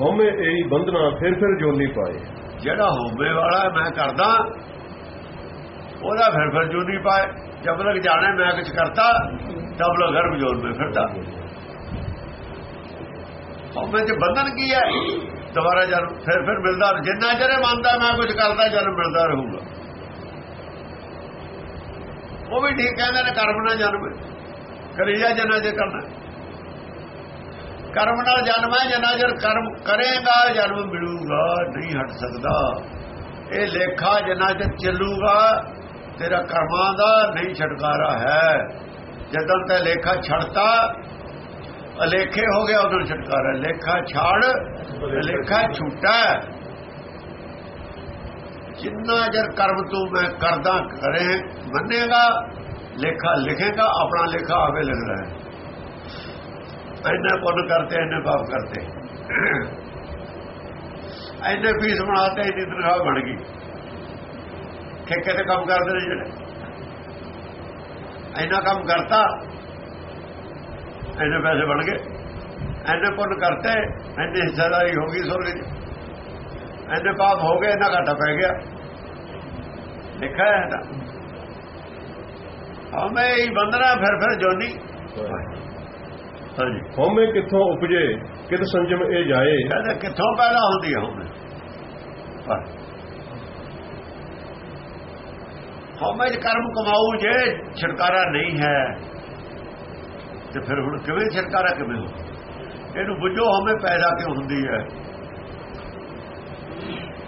ਹਉਮੈ ਇਹੀ ਬੰਧਨਾ ਫਿਰ ਫਿਰ ਜੋਨੀ ਪਾਏ। ਜਿਹੜਾ ਹੋਵੇ ਵਾਲਾ ਮੈਂ ਕਰਦਾ ਉਹਦਾ ਫਿਰ ਫਿਰ ਜੋ ਨਹੀਂ ਪਾਏ। ਜਬ ਤੱਕ ਜਾਣੇ ਮੈਂ ਕੁਝ ਕਰਤਾ ਤਬ ਲੋ ਗਰਭ ਜੋਨ में ਫਿਰਦਾ। ਹੋਵੇ ਚ ਬੰਧਨ ਕੀ ਹੈ? ਦੁਬਾਰਾ ਜਨਮ, ਫਿਰ ਫਿਰ ਮਿਲਦਾ ਜਿੰਨਾ ਚਿਰ ਮੰਨਦਾ ਮੈਂ ਕੁਝ ਕਰਦਾ, ਜਨਮ ਮਿਲਦਾ ਰਹੂਗਾ। ਉਹ ਵੀ ਠੀਕ ਕਹਿੰਦੇ ਨੇ, ਕਰਮ ਨਾਲ ਜਨਮ ਕਰੀਆ ਜਨਾ ਜੇ ਕਰਨਾ ਕਰਮ ਨਾਲ ਜਨਮ ਹੈ, ਜਨਾ ਜਰ ਕਰਮ ਕਰੇਗਾ, ਜਨਮ ਮਿਲੂਗਾ, ਨਹੀਂ ਹਟ ਸਕਦਾ। ਇਹ ਲੇਖਾ ਜਨਾ ਜਰ ਚੱਲੂਗਾ, ਤੇਰਾ ਕਰਮਾਂ ਦਾ ਨਹੀਂ ਛਟਕਾਰਾ ਹੈ। ਜਦੋਂ ਤੇ ਲੇਖਾ ਛੜਤਾ ਅਲੇਖੇ ਹੋ ਗਿਆ ਉਦੋਂ ਛੁਟਕਾਰਾ। ਲੇਖਾ ਛਾੜ, ਲੇਖਾ ਛੁੱਟਾ। ਜਿੰਨਾ ਜਰ ਕਰਮ ਤੂੰ ਮੈਂ ਕਰਦਾ ਕਰੇ, ਮੰਨੇਗਾ, ਲੇਖਾ ਲਿਖੇਗਾ, ਆਪਣਾ ਲੇਖਾ ਆਵੇ ਲਿਖਦਾ ਹੈ। ਇੰਨੇ ਪੁੰਨ ਕਰਤੇ, ਇੰਨੇ ਪਾਪ ਕਰਤੇ। ਇੰਨੇ ਫੀਸ ਬਣਾਤੇ, ਇੰਨੀ ਤਨਖਾਹ ਬਣ ਗਈ। ਠੇਕੇ ਤੇ ਕੰਮ ਕਰਦੇ ਨੇ ਜਿਹੜੇ। ਇੰਨਾ ਕੰਮ ਕਰਤਾ ਇੰਨੇ ਪੈਸੇ ਬਣ ਗਏ। ਇੰਨੇ ਪੁੰਨ ਕਰਤੇ ਇੰਨੇ ਹਿੱਸੇਦਾਰੀ ਹੋ ਗਈ ਸੁਰਗ ਚ। ਇੰਨੇ ਪਾਪ ਹੋ ਗਏ ਇੰਨਾ ਘਾਟਾ ਪੈ ਗਿਆ। ਲਿਖਿਆ ਹੈ ਤਾਂ। ਹਮੇ ਹੀ ਬੰਦਨਾ ਫਿਰ ਫਿਰ ਜੋਨੀ। ਹਾਂਜੀ। ਹਉਮੈ ਕਿੱਥੋਂ ਉਪਜੇ ਕਿਤ ਸੰਜਮ ਇਹ ਜਾਏ? ਕਹਿੰਦੇ ਕਿੱਥੋਂ ਪੈਦਾ ਹੁੰਦੀ ਹੈ। ਹਉਮੈ ਚ ਕਰਮ ਕਮਾਊ ਜੇ ਛਟਕਾਰਾ ਨਹੀਂ ਹੈ। ਤੇ ਫਿਰ ਹੁਣ ਕਿਵੇਂ ਛਟਕਾਰਾ ਕਿਵੇਂ ਹੋ ਇਹਨੂੰ ਬੁੱਝੋ ਹਉਮੈ ਪੈਦਾ ਕਿਉਂ ਹੁੰਦੀ ਹੈ?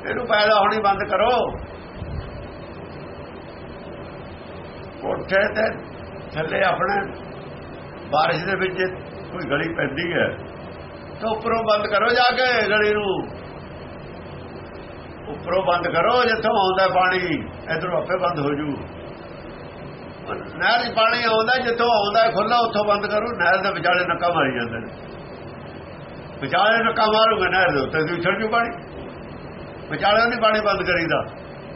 ਇਹਨੂੰ ਪੈਦਾ ਹੋਣੀ ਬੰਦ ਕਰੋ। ਕੋਠੇ ਤੇ ਥੱਲੇ ਆਪਣੇ ਬਾਰਿਸ਼ ਦੇ ਵਿੱਚ ਕੋਈ ਗਲੀ ਪੈਂਦੀ ਹੈ, ਤਾਂ ਉੱਪਰੋਂ ਬੰਦ ਕਰੋ ਜਾ ਕੇ ਗਲੀ ਨੂੰ। ਉੱਪਰੋਂ ਬੰਦ ਕਰੋ, ਜਿੱਥੋਂ ਆਉਂਦਾ ਪਾਣੀ, ਇਧਰੋਂ ਆਪੇ ਬੰਦ ਹੋ ਜੂ। ਨਹਿਰ 'ਚ ਪਾਣੀ ਆਉਂਦਾ, ਜਿੱਥੋਂ ਆਉਂਦਾ ਖੁੱਲਾ ਉੱਥੋਂ ਬੰਦ ਕਰੋ, ਨਹਿਰ ਦੇ ਵਿਚਾਲੇ ਨੱਕਾ ਮਾਰੀ ਜਾਂਦੇ ਨੇ। ਵਿਚਾਲੇ ਨੱਕਾ ਮਾਰੂਗਾ ਨਹਿਰ ਦੇ ਉੱਤੇ ਦੀ ਛੱਡ ਜੂ ਪਾਣੀ। ਵਿਚਾਲੇ ਨਹੀਂ ਪਾਣੀ ਬੰਦ ਕਰੀਦਾ।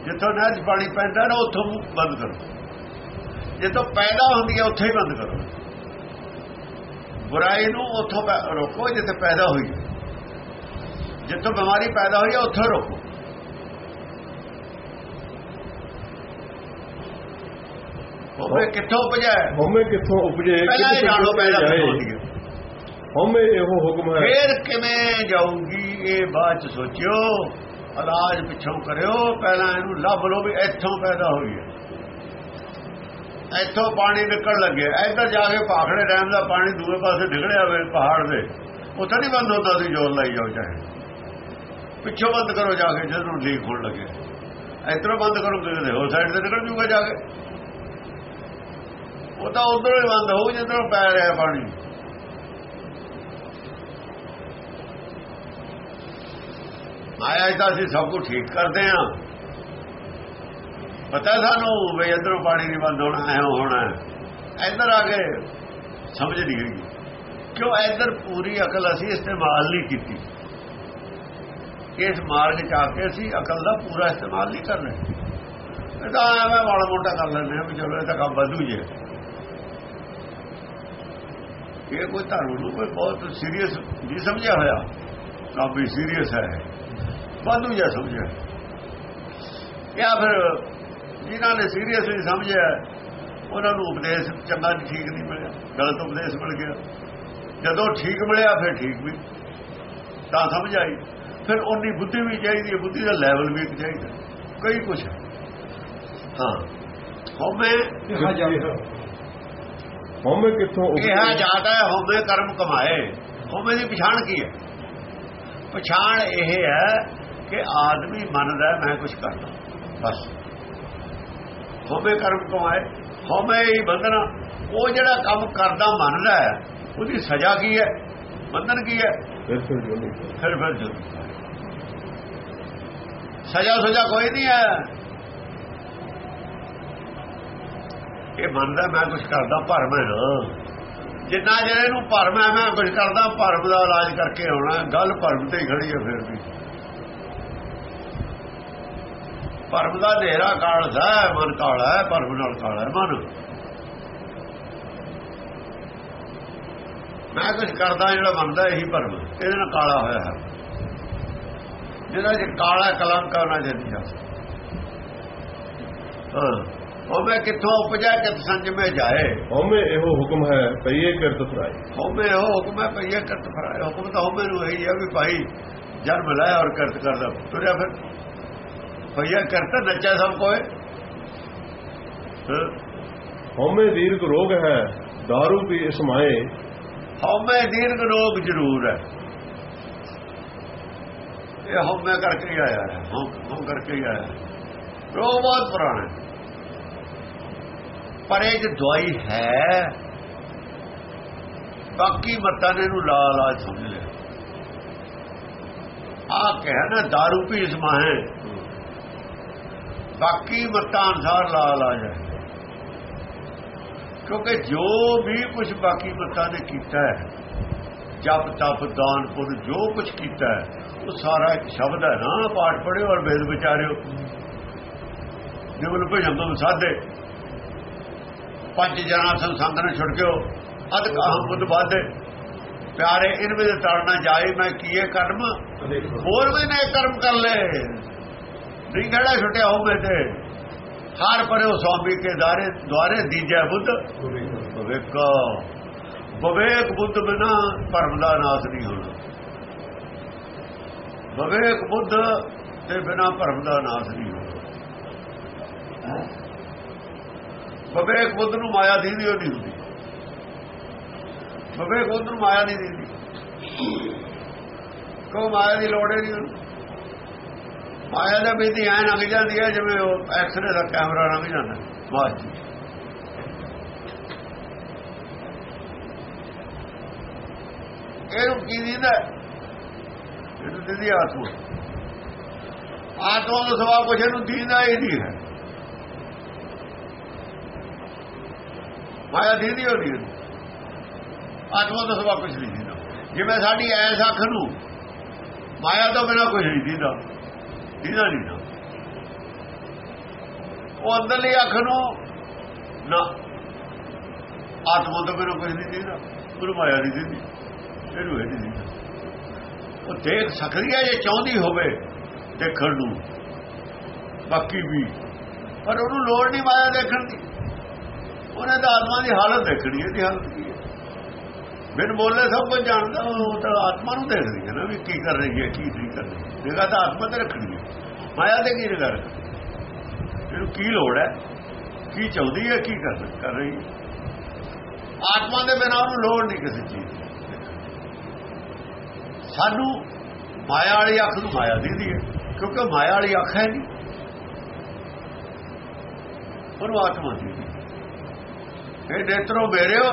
ਜਿੱਥੋਂ ਨਹਿਰ 'ਚ ਪਾਣੀ ਪੈਂਦਾ ਨਾ, ਉੱਥੋਂ ਬੰਦ ਕਰੋ। ਜਿੱਥੋਂ ਪੈਦਾ ਹੁੰਦੀ ਹੈ, ਉੱਥੇ ਹੀ ਬੰਦ ਕਰੋ। ਬੁਰਾਈ ਨੂੰ ਉੱਥੋਂ ਰੋਕੋ, ਜਿੱਥੇ ਪੈਦਾ ਹੋਈ ਜਿੱਥੋਂ ਬਿਮਾਰੀ ਪੈਦਾ ਹੋਈ ਹੈ, ਉੱਥੋਂ ਰੋਕੋ। ਉਹ ਕਿੱਥੋਂ ਉਪਜਿਆ? ਹੈ? ਹਉਮੈ ਕਿੱਥੋਂ ਉਪਜੇ? ਪਹਿਲਾਂ ਜਾਣੋ ਪਹਿਲਾਂ ਹਉਮੈ ਇਹੋ ਹੁਕਮ ਹੈ। ਫੇਰ ਕਿਵੇਂ ਜਾਊਗੀ? ਇਹ ਬਾਅਦ ਚ ਸੋਚਿਓ। ਇਲਾਜ ਪਿੱਛੋਂ ਕਰਿਓ। ਪਹਿਲਾਂ ਇਹਨੂੰ ਲੱਭ ਲਓ ਵੀ ਇੱਥੋਂ ਪੈਦਾ ਹੋਈ ਹੈ। ਇੱਥੋਂ ਪਾਣੀ ਨਿਕਲ ਲੱਗੇ ਇੱਧਰ ਜਾ ਕੇ ਭਾਖੜੇ ਡੈਮ ਦਾ ਪਾਣੀ ਦੂਏ ਪਾਸੇ ਨਿਕਲਿਆ ਹੋਵੇ ਪਹਾੜ ਦੇ ਉੱਥੇ ਨਹੀਂ ਬੰਦ ਹੁੰਦਾ ਸੀ ਜੋਰ ਲਾਈ ਜਾਓ ਚਾਹੇ। ਪਿੱਛੋਂ ਬੰਦ ਕਰੋ ਜਾ ਕੇ ਜਦੋਂ ਲੀਕ ਹੋਣ ਲੱਗੇ ਇੱਧਰੋਂ ਬੰਦ ਕਰੋ ਕਿਤੇ ਹੋਰ ਸਾਈਡ ਤੇ ਨਿਕਲ ਜੂਗਾ ਜਾ ਕੇ। ਉਹ ਤਾਂ ਉਧਰੋਂ ਹੀ ਬੰਦ ਹੋਊ, ਜਿੱਧਰੋਂ ਪੈ ਰਿਹਾ ਪਾਣੀ। ਆਇਆ ਤਾਂ ਅਸੀਂ ਸਭ ਕੁਝ ਠੀਕ ਕਰਦੇ ਆਂ ਪਤਾ ਸਾਨੂੰ ਵੀ ਇਧਰੋਂ ਪਾਣੀ ਨਹੀਂ ਬੰਦ ਹੋਣਾ, ਐ ਹੋਣਾ ਇੱਧਰ ਆ ਕੇ ਸਮਝ ਨਹੀਂ ਗਈ ਕਿਉਂ ਇੱਧਰ ਪੂਰੀ ਅਕਲ ਅਸੀਂ ਇਸਤੇਮਾਲ ਨਹੀਂ ਕੀਤੀ? ਇਸ ਮਾਰਗ ਚ ਆ ਕੇ ਅਸੀਂ ਅਕਲ ਦਾ ਪੂਰਾ ਇਸਤੇਮਾਲ ਨਹੀਂ ਕਰ ਰਹੇ। ਇਹ ਤਾਂ ਐਵੇਂ ਮਾੜਾ ਮੋਟਾ ਕਰ ਲੈਂਦੇ ਆ ਵੀ ਚਲੋ, ਇਹ ਤਾਂ ਕੰਮ ਵਧੂ ਜੇ ਇਹ ਕੋਈ ਧਰਮ ਨੂੰ ਕੋਈ ਬਹੁਤ ਸੀਰੀਅਸ ਨਹੀਂ ਸਮਝਿਆ ਹੋਇਆ। ਕੰਮ ਸੀਰੀਅਸ ਹੈ ਵਾਧੂ ਜਿਹਾ ਸਮਝਿਆ। ਜਾਂ ਫਿਰ ਜਿਨ੍ਹਾਂ ਨੇ ਸੀਰੀਅਸ ਨਹੀਂ ਸਮਝਿਆ, ਉਹਨਾਂ ਨੂੰ ਉਪਦੇਸ਼ ਚੰਗਾ ਨਹੀਂ, ਠੀਕ ਨਹੀਂ ਮਿਲਿਆ, ਗਲਤ ਉਪਦੇਸ਼ ਮਿਲ ਗਿਆ। ਜਦੋਂ ਠੀਕ ਮਿਲਿਆ, ਫਿਰ ਠੀਕ ਵੀ। ਤਾਂ ਸਮਝ ਆਈ। ਫਿਰ ਉਨੀ ਬੁੱਧੀ ਵੀ ਚਾਹੀਦੀ ਹੈ, ਬੁੱਧੀ ਦਾ ਲੈਵਲ ਵੀ ਚਾਹੀਦਾ। ਕਈ ਕੁਛ। ਹਾਂ। ਹੋਵੇ ਹਉਮੈ ਕਿੱਥੋਂ ਕਿਹਾ ਜਾਂਦਾ ਹੈ ਕਰਮ ਕਮਾਏ। ਹੋਵੇ ਦੀ ਪਛਾਣ ਕੀ ਹੈ? ਪਛਾਣ ਇਹ ਹੈ ਕਿ ਆਦਮੀ ਮੰਨਦਾ ਮੈਂ ਕੁਝ ਕਰਦਾ। ਬਸ। ਹੋਵੇ ਕਰਮ ਕਮਾਏ ਹੋਵੇ ਹੀ ਬੰਧਨ ਉਹ ਜਿਹੜਾ ਕੰਮ ਕਰਦਾ ਮੰਨਦਾ ਹੈ ਉਹਦੀ ਸਜ਼ਾ ਕੀ ਹੈ? ਬੰਧਨ ਕੀ ਹੈ? ਫਿਰ ਜੋਨੀ ਫਿਰ ਫਿਰ ਸਜ਼ਾ ਸਜ਼ਾ ਕੋਈ ਨਹੀਂ ਹੈ। ਇਹ ਮੰਨਦਾ ਮੈਂ ਕੁਝ ਕਰਦਾ ਭਰਮ ਹੈ ਨਾ। ਜਿੰਨਾ ਜਿਹੜੇ ਨੂੰ ਭਰਮ ਹੈ, ਮੈਂ ਕੁਝ ਕਰਦਾ, ਭਰਮ ਦਾ ਇਲਾਜ ਕਰਕੇ ਆਉਣਾ। ਗੱਲ ਭਰਮ ਤੇ ਖੜੀ ਹੈ ਫਿਰ ਵੀ। ਭਰਮ ਦਾ ਹਨੇਰਾ ਕਾਲਦਾ ਮਨ ਕਾਲਾ ਹੈ, ਭਰਮ ਨਾਲ ਕਾਲਾ ਮਨ। ਮੈਂ ਕੁਝ ਕਰਦਾ, ਜਿਹੜਾ ਮੰਨਦਾ ਇਹੀ ਭਰਮ ਇਹਦੇ ਨਾਲ ਕਾਲਾ ਹੋਇਆ ਹੈ। ਜਿਹਦਾ ਜੇ ਕਾਲਾ ਕਲੰਕ ਆਉਣਾ ਜਾਂਦੀ ਆ ਹਾਂ। ਮੈਂ ਕਿੱਥੋਂ ਉਪਜਾ ਕਿਤ ਸੰਜਮੇ ਜਾਏ। ਹਉਮੈ ਇਹੋ ਹੁਕਮ ਹੈ ਪਈਏ ਕਿਰਤ ਫਰਾਈ ਹੋਵੇ ਉਹ ਹੁਕਮ ਹੈ ਪਈਏ ਕਰਤ ਫਰਾਏ। ਹੁਕਮ ਤਾਂ ਹੋਵੇ ਨੂੰ ਇਹੀ ਹੈ ਵੀ ਭਾਈ ਜਨਮ ਲਾਇਆ ਔਰ ਕਰਤ ਕਰਦਾ ਤੁਰਿਆ ਫਿਰ। ਪਈਆ ਕਰਤਾ ਨੱਚਾ ਸਭ ਕੋਏ। ਹਾਂ। ਹਉਮੈ ਦੀਰਘ ਰੋਗ ਹੈ दारू ਪੀ ਇਸਮਾਏ ਹਉਮੈ ਦੀਰਘ ਰੋਗ ਜ਼ਰੂਰ ਹੈ। ਇਹ ਹਉਮੈ ਕਰਕੇ ਆਇਆ ਹੈ। ਹਉ ਕਰਕੇ ਆਇਆ। ਰੋਗ ਬਹੁਤ ਪੁਰਾਣਾ ਹੈ। ਪਰ ਦਵਾਈ ਹੈ, ਬਾਕੀ ਮਤਾਂ ਨੇ ਇਹਨੂੰ ਲਾਲ ਲਾ ਸਮਝ ਲਿਆ ਆ ਕਹਿ ਨਾ दारू ਪੀ ਇਸਮਾ ਹੈ ਬਾਕੀ ਮਤਾਂ ਅਨਸਾਰ ਲਾਲ ਲਾ ਜਾਏ ਕਿਉਂਕਿ ਜੋ ਵੀ ਕੁਝ ਬਾਕੀ ਮਤਾਂ ਨੇ ਕੀਤਾ ਹੈ, ਜਪ, ਤਪ, ਦਾਨ ਪੁਰ ਜੋ ਕੁਝ ਕੀਤਾ ਹੈ, ਉਹ ਸਾਰਾ ਇੱਕ ਸ਼ਬਦ ਹੈ ਨਾ। ਪਾਠ ਪੜਿਓ ਔਰ ਵੇਦ ਵਿਚਾਰਿਓ। ਨਿਵਲ ਭਜਨ ਸਾਧੇ। ਪੰਜ ਜਨਾ ਸੰਸੰਦ ਨੇ ਛੁਟਕਿਓ ਅਦ ਕਾਹਮ ਬੁੱਧ ਬਾਧੇ ਪਿਆਰੇ ਇਨ ਵਿੱਚ ਤੜਨਾ ਜਾਏ, ਮੈਂ ਕੀਏ ਕਰਮ? ਹੋਰ ਵੀ ਨੇ ਕਰਮ ਕਰ ਲੈ ਨਹੀਂ ਖੜਾ ਛੁੱਟਿਆ ਹੋਵੇ ਤੇ। ਹਾਰ ਪਰਿਓ ਸਵਾਮੀ ਕੇ ਦਾਰੇ ਦੁਆਰੇ ਦੀਜੈ ਬੁੱਧ। ਵਿਵੇਕ ਵਿਵੇਕ ਬੁੱਧ ਬਿਨਾ ਭਰਮ ਦਾ ਨਾਸ ਨਹੀਂ ਹੋਣਾ। ਵਿਵੇਕ ਬੁੱਧ ਤੇ ਬਿਨਾ ਭਰਮ ਦਾ ਨਾਸ ਨਹੀਂ ਹੋਣਾ। ਵਿਵੇਕ ਬੁੱਧ ਨੂੰ ਮਾਇਆ ਦੀਦੀ ਉਹ ਨਹੀਂ ਹੁੰਦੀ। ਵਿਵੇਕ ਬੁੱਧ ਨੂੰ ਮਾਇਆ ਨਹੀਂ ਦੀਦੀ। ਕੋ ਮਾਇਆ ਦੀ ਲੋੜ ਹੀ ਨਹੀਂ ਉਹਨੂੰ। ਮਾਇਆ ਦਾ ਵੀ ਦੀ ਐ ਲੰਘ ਜਾਂਦੀ ਹੈ ਜਿਵੇਂ ਉਹ ਐਕਸਰੇ ਦਾ ਕੈਮਰਾ ਲੰਘ ਜਾਂਦਾ। ਬਾਅਦ ਇਹਨੂੰ ਕੀ ਦਿੰਦਾ? ਇਹਨੂੰ ਦਿੰਦੀ ਆਤਮਾ। ਆਤਮਾ ਦਾ ਸਵਾਲ ਕੁਛ ਇਹਨੂੰ ਦਿੰਦਾ ਹੀ ਨਹੀਂ ਹੈ। ਮਾਇਆ ਦਿੰਦੀ ਹੋਣੀ ਇਹਨੂੰ ਆਤਮਾ ਦਾ ਸਵਾ ਕੁਛ ਨਹੀਂ ਦਿੰਦਾ ਜਿਵੇਂ ਸਾਡੀ ਐਸ ਅੱਖ ਨੂੰ ਮਾਇਆ ਤੋਂ ਬਿਨਾ ਕੁਝ ਨਹੀਂ ਦਿੰਦਾ ਦਿੰਦਾ ਨਹੀਂ ਨਾ। ਉਹ ਅੰਦਰਲੀ ਅੱਖ ਨੂੰ ਨਾ। ਆਤਮਾ ਤੋਂ ਬਿਨਾ ਕੁਝ ਨਹੀਂ ਦਿੰਦਾ ਉਹਨੂੰ ਮਾਇਆ ਨਹੀਂ ਦਿੰਦੀ ਇਹਨੂੰ ਇਹ ਨਹੀਂ ਦਿੰਦਾ ਉਹ ਦੇਖ ਸਕਦੀ ਹੈ ਜੇ ਚਾਹੁੰਦੀ ਹੋਵੇ ਦੇਖਣ ਨੂੰ। ਬਾਕੀ ਵੀ। ਪਰ ਉਹਨੂੰ ਲੋੜ ਨਹੀਂ ਮਾਇਆ ਦੇਖਣ ਦੀ। ਉਹਨੇ ਤਾਂ ਆਤਮਾ ਦੀ ਹਾਲਤ ਦੇਖਣੀ ਹੈ ਦੀ ਹਾਲਤ ਕੀ ਹੈ। ਬਿਨ ਬੋਲੇ ਸਭ ਕੁਝ ਜਾਣਦਾ, ਉਹ ਤਾਂ ਆਤਮਾ ਨੂੰ ਦੇਖਦੀ ਹੈ ਨਾ ਵੀ ਕੀ ਕਰ ਰਹੀ ਹੈ, ਕੀ ਨਹੀਂ ਕਰ ਰਹੀ। ਨਿਗਾਹ ਤਾਂ ਆਤਮਾ ਤੇ ਰੱਖਣੀ ਹੈ। ਮਾਇਆ ਤੇ ਕੀ ਨਿਗਾਹ ਰੱਖਣੀ? ਇਹਨੂੰ ਕੀ ਲੋੜ ਹੈ? ਕੀ ਚਾਹੁੰਦੀ ਹੈ, ਕੀ ਕਰ ਕਰ ਰਹੀ ਹੈ? ਆਤਮਾ ਦੇ ਬਿਨਾਂ ਉਹਨੂੰ ਲੋੜ ਨਹੀਂ ਕਿਸੇ ਚੀਜ਼ ਦੀ। ਸਾਨੂੰ ਮਾਇਆ ਵਾਲੀ ਅੱਖ ਨੂੰ ਮਾਇਆ ਦੀਦੀ ਹੈ, ਕਿਉਂਕਿ ਮਾਇਆ ਵਾਲੀ ਅੱਖ ਹੈ ਨਹੀਂ। ਉਹਨੂੰ ਆਤਮਾ ਦੀ। ਇਹ ਨੇਤਰੋ ਮੇਰਿਓ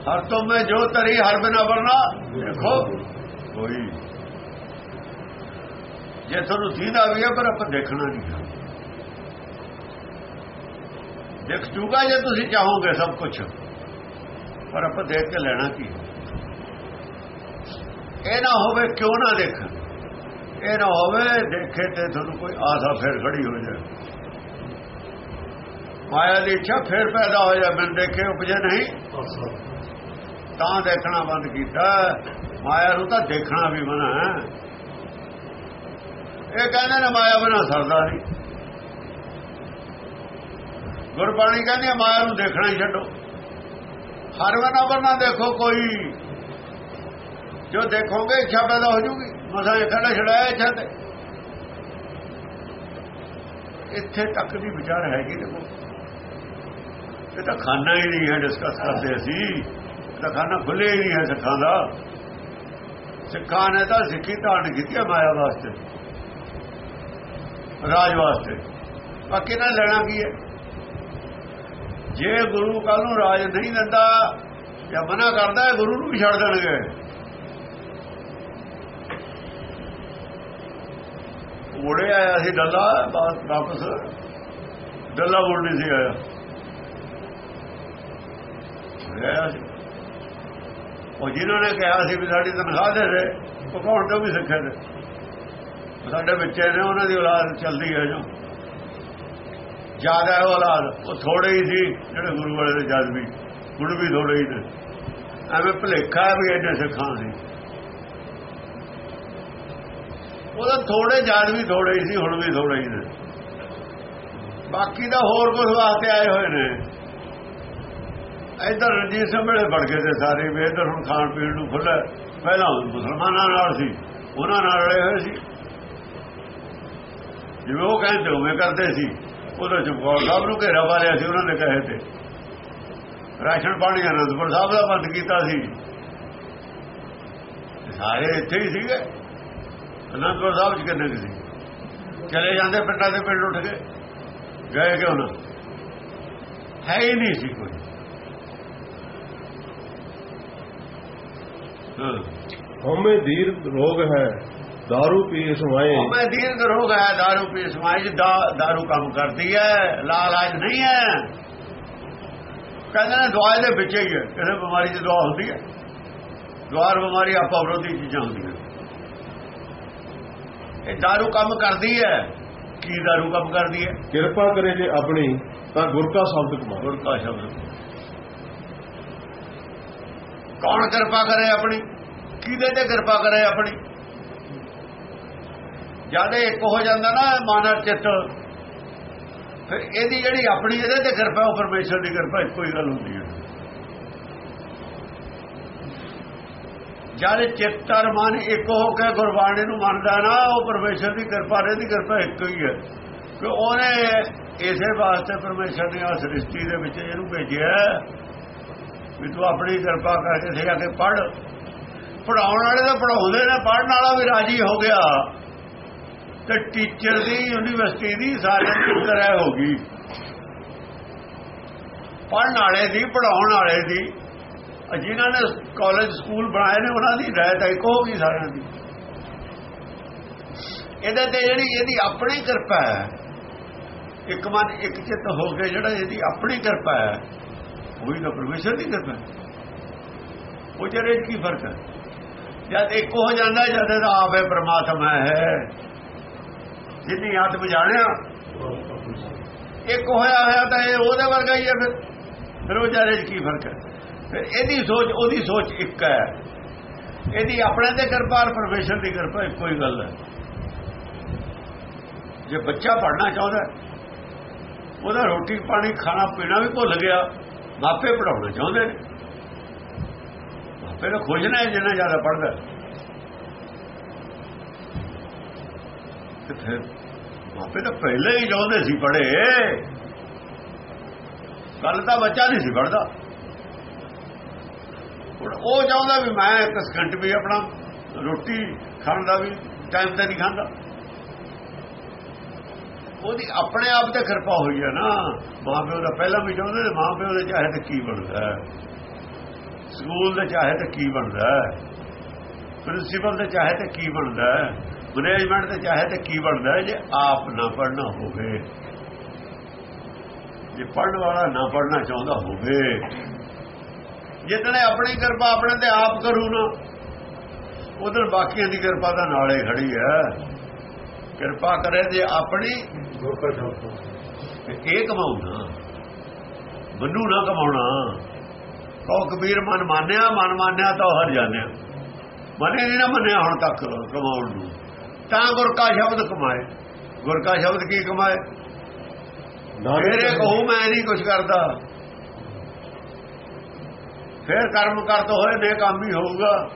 ਹਰ ਤੋਂ ਮੈਂ ਜੋ ਤਰੀ ਹਰ ਬਿਨਾ ਵਰਨਾ ਦੇਖੋ। ਕੋਈ। ਜੇ ਤੁਹਾਨੂੰ ਦੀਦਾ ਵੀ ਹੈ ਪਰ ਆਪਾਂ ਦੇਖਣਾ ਨਹੀਂ ਹੈ। ਦੇਖ ਜੂਗਾ ਜੇ ਤੁਸੀਂ ਚਾਹੋਗੇ ਸਭ ਕੁਝ ਪਰ ਆਪਾਂ ਦੇਖ ਕੇ ਲੈਣਾ ਕੀ ਇਹ ਨਾ ਹੋਵੇ ਕਿਉਂ ਨਾ ਦੇਖ। ਇਹ ਨਾ ਹੋਵੇ ਦੇਖੇ ਤੇ ਤੁਹਾਨੂੰ ਕੋਈ ਆਸਾ ਫੇਰ ਖੜੀ ਹੋ ਜਾਏ। ਮਾਇਆ ਦੀ ਇੱਛਾ ਫੇਰ ਪੈਦਾ ਹੋ ਜਾਏ ਬਿਨ ਦੇਖੇ ਉਪਜੇ ਨਹੀਂ ਤਾਂ ਦੇਖਣਾ ਬੰਦ ਕੀਤਾ। ਮਾਇਆ ਨੂੰ ਤਾਂ ਦੇਖਣਾ ਵੀ ਮਨਾ ਹੈ। ਇਹ ਕਹਿੰਦੇ ਨੇ ਮਾਇਆ ਬਿਨਾ ਸਰਦਾ ਨਹੀਂ। ਗੁਰਬਾਣੀ ਕਹਿੰਦੀ ਮਾਇਆ ਨੂੰ ਦੇਖਣਾ ਹੀ ਛੱਡੋ। ਹਰ ਵਨਾ ਵਰਨਾ ਦੇਖੋ ਕੋਈ। ਜੋ ਦੇਖੋਗੇ ਇੱਛਾ ਪੈਦਾ ਹੋ ਜੂਗੀ। ਮਸਾਂ ਇਹ ਖੜਾ ਛੜਾਇਆ ਇੱਛਾ ਤੇ। ਇੱਥੇ ਤੱਕ ਦੀ ਵਿਚਾਰ ਹੈਗੀ ਦੇਖੋ। ਇਹ ਤਾਂ ਖਾਣਾ ਹੀ ਨਹੀਂ ਹੈ ਡਿਸਕਸ ਕਰਦੇ ਅਸੀਂ। ਤਾਂ ਖਾਨਾ ਖੁੱਲੇ ਹੀ ਨਹੀਂ ਹੈ ਸਿੱਖਾਂ ਦਾ। ਸਿੱਖਾਂ ਨੇ ਤਾਂ ਸਿੱਖੀ ਧਾਰਨ ਕੀਤੀ ਹੈ ਮਾਇਆ ਵਾਸਤੇ, ਰਾਜ ਵਾਸਤੇ। ਬਾਕੀ ਨਾਲ ਲੈਣਾ ਕੀ ਹੈ? ਜੇ ਗੁਰੂ ਕੱਲ ਨੂੰ ਰਾਜ ਨਹੀਂ ਦਿੰਦਾ ਜਾਂ ਮਨਾ ਕਰਦਾ ਹੈ, ਗੁਰੂ ਨੂੰ ਵੀ ਛੱਡ ਦੇਣਗੇ। ਮੁੜੇ ਆਇਆ ਸੀ ਡੱਲਾ ਵਾਪਸ। ਡੱਲਾ ਮੁੜ ਨਹੀਂ ਸੀ ਆਇਆ। ਗਿਆ ਸੀ। ਉਹ ਜਿਨ੍ਹਾਂ ਨੇ ਕਿਹਾ ਸੀ ਵੀ ਸਾਡੀ ਤਨਖਾਹ ਦੇ ਦੇ, ਉਹ ਕੌਣ ਤੋਂ ਵੀ ਸਿੱਖੇ ਨੇ ਸਾਡੇ ਬੱਚੇ ਨੇ, ਉਹਨਾਂ ਦੀ ਔਲਾਦ ਚੱਲਦੀ ਹੈ ਜੋ। ਜ਼ਿਆਦਾ ਹੈ ਔਲਾਦ, ਉਹ ਥੋੜੇ ਹੀ ਸੀ, ਜਿਹੜੇ ਗੁਰੂ ਵਾਲੇ ਦੇ ਜਦ ਵੀ ਹੁਣ ਵੀ ਥੋੜੇ ਹੀ ਨੇ। ਐਵੇਂ ਭਲੇਖਾ ਵੀ ਇਹਨੇ ਸਿੱਖਾਂ ਸੀ ਉਹਦਾ ਥੋੜੇ ਜਦ ਵੀ ਥੋੜੇ ਹੀ ਸੀ, ਹੁਣ ਵੀ ਥੋੜੇ ਹੀ ਨੇ। ਬਾਕੀ ਦਾ ਹੋਰ ਕੁਝ ਵਾਸਤੇ ਆਏ ਹੋਏ ਨੇ। ਇਧਰ ਰਣਜੀਤ ਸਿੰਘ ਵੇਲੇ ਵੜ ਗਏ ਤੇ ਸਾਰੇ ਵੀ ਇਧਰ ਹੁਣ ਖਾਣ ਪੀਣ ਨੂੰ ਖੁੱਲਾ ਪਹਿਲਾਂ ਮੁਸਲਮਾਨਾਂ ਨਾਲ ਸੀ, ਉਹਨਾਂ ਨਾਲ ਰਲੇ ਹੋਏ ਸੀ। ਜਿਵੇਂ ਉਹ ਕਹਿੰਦੇ, ਉਵੇਂ ਕਰਦੇ ਸੀ। ਉਹਦਾ ਚਮਕੌਰ ਸਾਹਿਬ ਨੂੰ ਘੇਰਾ ਮਾਰਿਆ ਸੀ, ਉਹਨਾਂ ਨੇ ਕਹੇ ਤੇ। ਰਾਸ਼ਨ ਪਾਣੀ ਅਨੰਦਪੁਰ ਸਾਹਿਬ ਦਾ ਬੰਦ ਕੀਤਾ ਸੀ। ਸਾਰੇ ਇੱਥੇ ਹੀ ਸੀਗੇ। ਅਨੰਦਪੁਰ ਸਾਹਿਬ ਚ ਕਿੰਨੇ ਸੀ? ਚਲੇ ਜਾਂਦੇ ਪਿੰਡਾਂ ਦੇ ਪਿੰਡ ਉੱਠ ਕੇ। ਗਏ ਕਿਉਂ ਨਾ? ਹੈ ਹੀ ਨਹੀਂ ਸੀ ਕੋਈ। ਹਉਮੈ ਧੀਰ ਰੋਗ ਹੈ दारू ਪੀ ਸਮਾਏ ਮੈਂ ਦੀਰਘ ਰੋਗ ਹੈ दारू ਪੀ ਸਮਾਜ ਦਾ दारू ਕੰਮ ਕਰਦੀ ਹੈ ਲਾਲਾਜ ਨਹੀਂ ਹੈ ਕਹਿੰਦੇ ਨੇ ਦਵਾਈ ਦੇ ਵਿੱਚ ਹੀ ਹੈ ਕਿਸੇ ਬਿਮਾਰੀ ਦੀ ਦਵਾ ਹੁੰਦੀ ਹੈ ਦਵਾਰ ਬਿਮਾਰੀ ਆਪਾ ਵਿਰੋਧੀ ਚੀਜ਼ਾਂ ਹੁੰਦੀਆਂ ਇਹ दारू ਕੰਮ ਕਰਦੀ ਹੈ ਕੀ दारू ਕੰਮ ਕਰਦੀ ਹੈ ਕਿਰਪਾ ਕਰੇ ਜੇ ਆਪਣੀ ਤਾਂ ਗੁਰ ਕਾ ਸ਼ਬਦ ਕਮਾ ਗੁਰ ਕਾ ਸ਼ਬਦ ਕੌਣ ਕਿਰਪਾ ਕਰੇ ਆਪਣੀ? ਕਿਹਦੇ ਤੇ ਕਿਰਪਾ ਕਰੇ ਆਪਣੀ? ਜਦ ਇੱਕ ਹੋ ਜਾਂਦਾ ਨਾ ਮਨ ਚਿੱਤ, ਫਿਰ ਇਹਦੀ ਜਿਹੜੀ ਆਪਣੀ ਇਹਦੇ ਤੇ ਕਿਰਪਾ, ਉਹ ਪਰਮੇਸ਼ਰ ਦੀ ਕਿਰਪਾ, ਇੱਕੋ ਹੀ ਗੱਲ ਹੁੰਦੀ ਹੈ। ਜਦ ਚਿੱਤ ਮਨ ਇੱਕ ਹੋ ਕੇ ਗੁਰਬਾਣੀ ਨੂੰ ਮੰਨਦਾ ਨਾ, ਉਹ ਪਰਮੇਸ਼ਰ ਦੀ ਕਿਰਪਾ ਇਹਦੀ ਕਿਰਪਾ ਇੱਕੋ ਹੀ ਹੈ। ਕਿ ਉਹਨੇ ਇਸੇ ਵਾਸਤੇ ਪਰਮੇਸ਼ਰ ਨੇ ਆ ਸ੍ਰਿਸ਼ਟੀ ਦੇ ਵਿੱਚ ਇਹਨੂੰ ਭੇਜਿਆ। ਵੀ ਤੂੰ ਆਪਣੀ ਕਿਰਪਾ ਕਰਕੇ ਸਿਆ ਕੇ ਪੜ ਪੜਾਉਣ ਵਾਲੇ ਤਾਂ ਪੜਾਉਂਦੇ ਨੇ ਪੜਨ ਵਾਲਾ ਵੀ ਰਾਜੀ ਹੋ ਗਿਆ। ਤੇ ਟੀਚਰ ਦੀ ਯੂਨੀਵਰਸਿਟੀ ਦੀ ਸਾਰਿਆਂ ਦੀ ਤਰ੍ਹਾਂ ਹੋ ਗਈ। ਪੜਨ ਵਾਲੇ ਦੀ ਪੜਾਉਣ ਵਾਲੇ ਦੀ। ਅਹ ਜਿਨ੍ਹਾਂ ਨੇ ਕਾਲਜ ਸਕੂਲ ਬਣਾਏ ਨੇ, ਉਹਨਾਂ ਦੀ ਰਹਿਤ ਇੱਕ ਹੋ ਗਈ ਸਾਰਿਆਂ ਦੀ। ਇਹਦੇ ਤੇ ਜਿਹੜੀ ਇਹਦੀ ਆਪਣੀ ਕਿਰਪਾ ਹੈ, ਇੱਕ ਮਨ ਇੱਕ ਚਿੱਤ ਹੋ ਕੇ ਜਿਹੜਾ ਇਹਦੀ ਆਪਣੀ ਕਿਰਪਾ ਹੈ ਉਹੀ ਤਾਂ ਪਰਮੇਸ਼ਰ ਦੀ ਕਿਰਪਾ ਹੈ। ਉਹ ਜਿਹੜੇ 'ਚ ਕੀ ਫ਼ਰਕ ਹੈ? ਜਦ ਇੱਕ ਹੋ ਜਾਂਦਾ, ਜਦ ਇਹਦਾ ਆਪੇ ਪ੍ਰਮਾਤਮਾ ਹੈ। ਜਿੰਨੀ ਆਤਮ ਜਾਣਿਆ ਇੱਕ ਹੋਇਆ ਹੋਇਆ ਤਾਂ ਇਹ ਉਹਦੇ ਵਰਗਾ ਹੀ ਹੈ ਫਿਰ। ਫਿਰ ਉਹ ਜਿਹੜੇ 'ਚ ਕੀ ਫ਼ਰਕ ਹੈ? ਫਿਰ ਇਹਦੀ ਸੋਚ, ਉਹਦੀ ਸੋਚ ਇੱਕ ਹੈ। ਇਹਦੀ ਆਪਣੇ ਤੇ ਕਿਰਪਾ ਔਰ ਪਰਮੇਸ਼ਰ ਦੀ ਕਿਰਪਾ ਇੱਕੋ ਹੀ ਗੱਲ ਹੈ। ਜੇ ਬੱਚਾ ਪੜਨਾ ਚਾਹੁੰਦਾ, ਉਹਦਾ ਰੋਟੀ ਪਾਣੀ, ਖਾਣਾ ਪੀਣਾ ਵੀ ਭੁੱਲ ਗਿਆ ਮਾਪੇ ਪੜਾਉਣਾ ਚਾਹੁੰਦੇ ਨੇ। ਮਾਪੇ ਨੂੰ ਖੋਜਣਾ ਹੈ ਜਿੰਨਾ ਜ਼ਿਆਦਾ ਪੜਦਾ ਤੇ ਫਿਰ ਮਾਪੇ ਤਾਂ ਪਹਿਲੇ ਹੀ ਚਾਹੁੰਦੇ ਸੀ ਪੜੇ ਕੱਲ ਤਾਂ ਬੱਚਾ ਨਹੀਂ ਸੀ ਪੜਦਾ ਹੁਣ ਉਹ ਚਾਹੁੰਦਾ ਵੀ ਮੈਂ ਇੱਕ ਸਕਿੰਟ ਵੀ ਆਪਣਾ ਰੋਟੀ ਖਾਣ ਦਾ ਵੀ ਟਾਈਮ ਤੇ ਨਹੀਂ ਖਾਂਦਾ। ਉਹਦੀ ਆਪਣੇ ਆਪ ਤੇ ਕਿਰਪਾ ਹੋਈ ਹੈ ਨਾ। ਮਾਂ ਪਿਓ ਦਾ ਪਹਿਲਾਂ ਵੀ ਚਾਹੁੰਦੇ ਨੇ ਮਾਂ ਪਿਓ ਦੇ ਚਾਹੇ ਤੇ ਕੀ ਬਣਦਾ ਸਕੂਲ ਦੇ ਚਾਹੇ ਤੇ ਕੀ ਬਣਦਾ ਪ੍ਰਿੰਸੀਪਲ ਦੇ ਚਾਹੇ ਤੇ ਕੀ ਬਣਦਾ ਮੈਨੇਜਮੈਂਟ ਦੇ ਚਾਹੇ ਤੇ ਕੀ ਬਣਦਾ ਜੇ ਆਪ ਨਾ ਪੜਨਾ ਹੋਵੇ, ਜੇ ਪੜਨ ਵਾਲਾ ਨਾ ਪੜਨਾ ਚਾਹੁੰਦਾ ਹੋਵੇ ਜਿਤਨੇ ਆਪਣੀ ਕਿਰਪਾ ਆਪਣੇ ਤੇ ਆਪ ਕਰੂ ਨਾ ਉਧਰ ਬਾਕੀਆਂ ਦੀ ਕਿਰਪਾ ਦਾ ਨਾਲੇ ਖੜੀ ਹੈ। ਕਿਰਪਾ ਕਰੇ ਜੇ ਆਪਣੀ ਇਹ ਕਮਾਉਣਾ। ਬੰਨੂ ਨਾ ਕਮਾਉਣਾ। ਕਹੋ ਕਬੀਰ ਮਨ ਮਾਨਿਆ ਮਨ ਮਾਨਿਆ ਤਾਂ ਹਰ ਜਾਣਿਆ ਮਨੇ ਨਹੀਂ ਨਾ ਮੰਨਿਆ ਹੁਣ ਤੱਕ ਕਮਾਉਣ ਨੂੰ। ਤਾਂ ਗੁਰ ਕਾ ਸ਼ਬਦ ਕਮਾਏ। ਗੁਰ ਕਾ ਸ਼ਬਦ ਕੀ ਕਮਾਏ? ਮੇਰੇ ਕਹੂ ਮੈਂ ਨਹੀਂ ਕੁਝ ਕਰਦਾ। ਫਿਰ ਕਰਮ ਕਰਤ ਹੋਏ ਨੇ ਕੰਮ ਹੀ ਹੋਊਗਾ।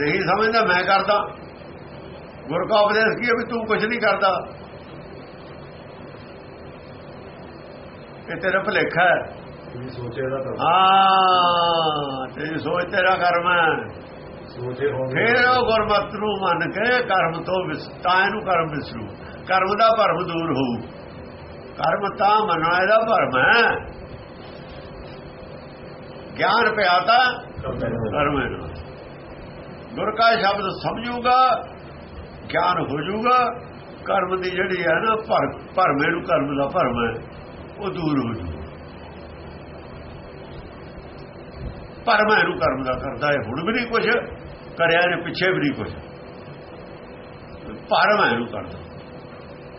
ਨਹੀਂ ਸਮਝਦਾ ਮੈਂ ਕਰਦਾ। ਗੁਰ ਕਾ ਉਪਦੇਸ਼ ਕੀ ਹੈ ਵੀ ਤੂੰ ਕੁਝ ਨਹੀਂ ਕਰਦਾ? ਇਹ ਤੇਰਾ ਭਲੇਖਾ ਹੈ। ਤਾਂ ਹਾਂ ਤੇਰੀ ਸੋਚ ਤੇਰਾ ਕਰਮ ਹੈ। ਫਿਰ ਉਹ ਗੁਰਮਤਿ ਨੂੰ ਮੰਨ ਕੇ ਕਰਮ ਤੋਂ ਵਿਸਤਾ ਇਹਨੂੰ ਕਰਮ ਵਿਸਰੂ। ਕਰਮ ਦਾ ਭਰਮ ਦੂਰ ਹੋਊ। ਕਰਮ ਤਾਂ ਮੰਨਣਾ ਇਹਦਾ ਭਰਮ ਹੈ। ਗਿਆਨ ਪਿਆਤਾ ਕਰਮ ਹੈ। ਗੁਰ ਕਾ ਸ਼ਬਦ ਸਮਝੂਗਾ ਗਿਆਨ ਹੋ ਜਾਊਗਾ, ਕਰਮ ਦੀ ਜਿਹੜੀ ਹੈ ਨਾ, ਭਰ ਭਰਮੇ ਨੂੰ ਕਰਮ ਦਾ ਭਰਮ ਹੈ, ਉਹ ਦੂਰ ਹੋ ਜਾਊ ਭਰਮ ਇਹਨੂੰ ਕਰਮ ਦਾ ਕਰਦਾ ਹੈ ਹੁਣ ਵੀ ਨਹੀਂ ਕੁਝ ਕਰਿਆ ਨੇ ਪਿੱਛੇ ਵੀ ਨਹੀਂ ਕੁਝ ਭਰਮ ਇਹਨੂੰ ਕਰਦਾ।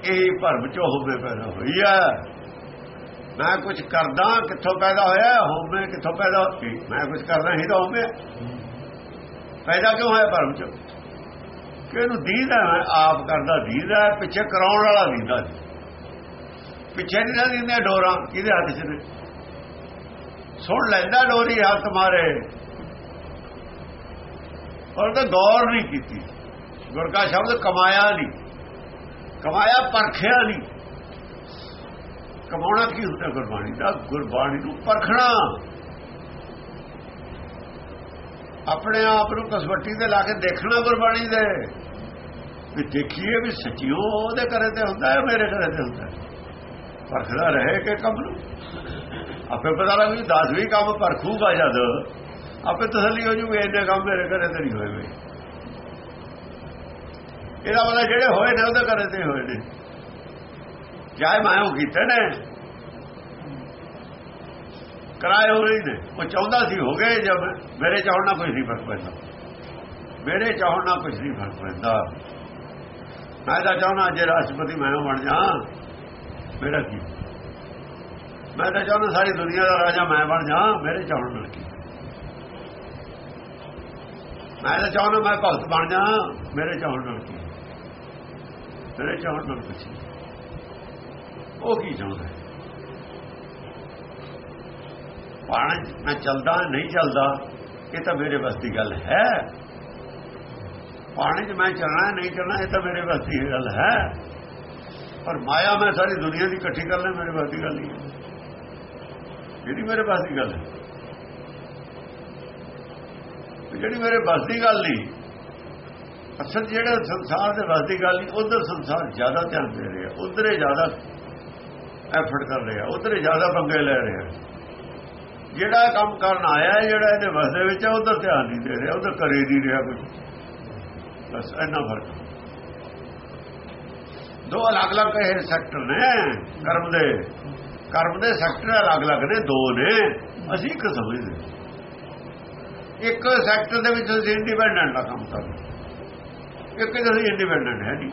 ਇਹ ਭਰਮ ਚੋਂ ਹੋਵੇ ਪੈਦਾ ਹੋਈ ਆ। ਮੈਂ ਕੁਝ ਕਰਦਾ, ਕਿੱਥੋਂ ਪੈਦਾ ਹੋਇਆ, ਹੋਵੇ ਕਿੱਥੋਂ ਪੈਦਾ ਮੈਂ ਕੁਝ ਕਰਦਾ ਹੀ ਤਾਂ ਹੋਵੇ। ਪੈਦਾ ਕਿਉਂ ਹੋਇਆ ਭਰਮ ਚੋਂ? ਕਿ ਇਹਨੂੰ ਦੀਦਾ ਮੈਂ ਆਪ ਕਰਦਾ ਦੀਦਾ ਪਿੱਛੇ ਕਰਾਉਣ ਵਾਲਾ ਦੀਦਾ ਪਿੱਛੇ ਨਹੀਂ ਨਾ ਦਿੰਦੇ ਡੋਰਾਂ, ਕਿਹਦੇ ਹੱਥ 'ਚ ਨੇ? ਸੁਣ ਲੈਂਦਾ ਡੋਰੀ, ਹੱਥ ਮਾਰੇ। ਪਰ ਤਾਂ ਗੌਰ ਨਹੀਂ ਕੀਤੀ। ਗੁਰ ਕਾ ਸ਼ਬਦ ਕਮਾਇਆ ਨਹੀਂ। ਕਮਾਇਆ ਪਰਖਿਆ ਨਹੀਂ। ਕਮਾਉਣਾ ਕੀ ਹੁੰਦਾ ਗੁਰਬਾਣੀ ਦਾ? ਗੁਰਬਾਣੀ ਨੂੰ ਪਰਖਣਾ। ਆਪਣੇ ਆਪ ਨੂੰ ਕਸਵੱਟੀ ਤੇ ਲਾ ਕੇ ਦੇਖਣਾ ਗੁਰਬਾਣੀ ਦੇ। ਵੀ ਦੇਖੀਏ ਵੀ ਸੱਚਿਓ ਉਹਦੇ ਘਰੇ ਤੇ ਹੁੰਦਾ ਹੈ, ਮੇਰੇ ਘਰੇ ਤੇ ਹੁੰਦਾ ਪਰਖਦਾ ਰਹੇ ਕਿ ਕੰਮ ਨੂੰ। ਆਪੇ ਪਤਾ ਲੱਗ ਵੀ 10 ਵੀ ਕੰਮ ਪਰਖੂਗਾ ਜਦ। ਆਪੇ ਤਸੱਲੀ ਹੋ ਜੂਗੀ, ਇੰਨੇ ਕੰਮ ਮੇਰੇ ਘਰੇ ਤੇ ਨਹੀਂ ਹੋਏ ਵੀ। ਇਹਦਾ ਮਤਲਬ ਜਿਹੜੇ ਹੋਏ ਨੇ, ਉਹਦੇ ਘਰੇ ਤੇ ਹੋਏ ਨੇ। ਚਾਹੇ ਮੈਂ ਉਹ ਕੀਤੇ ਨੇ। ਕਰਾਏ ਹੋ ਰਹੀ ਨੇ। ਉਹ ਚਾਹੁੰਦਾ ਸੀ, ਹੋ ਗਏ ਜਦ ਮੇਰੇ ਚਾਹਣ ਨਾਲ ਕੋਈ ਨਹੀਂ ਫ਼ਰਕ ਪੈਂਦਾ। ਮੇਰੇ ਚਾਹਣ ਨਾਲ ਕੁਝ ਨਹੀਂ ਫ਼ਰਕ ਪੈਂਦਾ। ਮੈਂ ਤਾਂ ਚਾਹਣਾ ਜੇ ਰਾਸ਼ਟਰਪਤੀ ਮੈਂ ਬਣ ਜਾ, ਮੇਰਾ ਕੀ? ਮੈਂ ਤਾਂ ਚਾਹੁੰਦਾ ਸਾਰੀ ਦੁਨੀਆ ਦਾ ਰਾਜਾ ਮੈਂ ਬਣ ਜਾ, ਮੇਰੇ ਚਾਹਣ ਨਾਲ ਕੀ? ਮੈਂ ਤਾਂ ਚਾਹੁੰਦਾ ਮੈਂ ਭਗਤ ਬਣ ਜਾ, ਮੇਰੇ ਚਾਹਣ ਨਾਲ ਕੀ? ਮੇਰੇ ਚਾਹਣ ਨਾਲ ਕੁਛ ਉਹ ਕੀ ਚਾਹੁੰਦਾ ਹੈ ਪਾਣ ਮੈਂ ਚੱਲਦਾ, ਨਹੀਂ ਚੱਲਦਾ, ਇਹ ਤਾਂ ਮੇਰੇ ਵੱਸ ਦੀ ਗੱਲ ਹੈ। ਪਾਣੀ 'ਚ ਮੈਂ ਚੱਲਣਾ, ਨਹੀਂ ਚੱਲਣਾ, ਇਹ ਤਾਂ ਮੇਰੇ ਵੱਸ ਦੀ ਗੱਲ ਹੈ। ਪਰ ਮਾਇਆ ਮੈਂ ਸਾਰੀ ਦੁਨੀਆ ਦੀ ਇਕੱਠੀ ਕਰ ਲੈ ਮੇਰੇ ਵੱਸ ਦੀ ਗੱਲ ਨਹੀਂ ਹੈ। ਜਿਹੜੀ ਮੇਰੇ ਵੱਸ ਦੀ ਗੱਲ ਹੈ। ਜਿਹੜੀ ਮੇਰੇ ਵੱਸ ਦੀ ਗੱਲ ਨਹੀਂ, ਅਸਲ ਜਿਹੜਾ ਸੰਸਾਰ ਦੇ ਵੱਸ ਦੀ ਗੱਲ ਨਹੀਂ, ਉਧਰ ਸੰਸਾਰ ਜ਼ਿਆਦਾ ਧਿਆਨ ਦੇ ਰਿਹਾ, ਉਧਰੇ ਜ਼ਿਆਦਾ ਐਫਰਟ ਕਰ ਰਿਹਾ, ਉਧਰੇ ਜ਼ਿਆਦਾ ਪੰਗੇ ਲੈ ਰਿਹਾ। ਜਿਹੜਾ ਕੰਮ ਕਰਨ ਆਇਆ, ਜਿਹੜਾ ਇਹਦੇ ਵਸ ਵਿੱਚ ਹੈ ਉਧਰ ਧਿਆਨ ਨਹੀਂ ਦੇ ਰਿਹਾ, ਉਧਰ ਕਰੇ ਨਹੀਂ ਰਿਹਾ ਕੁਝ ਬਸ ਇੰਨਾ ਫ਼ਰਕ। ਦੋ ਅਲੱਗ-ਅਲੱਗ ਇਹ ਸੈਕਟਰ ਨੇ, ਕਰਮ ਦੇ। ਕਰਮ ਦੇ ਸੈਕਟਰ ਅਲੱਗ-ਅਲੱਗ ਨੇ, ਦੋ ਨੇ। ਅਸੀਂ ਇੱਕ ਸਮਝਦੇ ਇੱਕ ਸੈਕਟਰ ਦੇ ਵਿੱਚ ਅਸੀਂ ਇੰਡੀਪੈਂਡੈਂਟ ਦਾ ਕੰਮ ਕਰਦੇ ਇੱਕ ਅਸੀਂ ਇੰਡੀਪੈਂਡੈਂਟ ਹੈ ਜੀ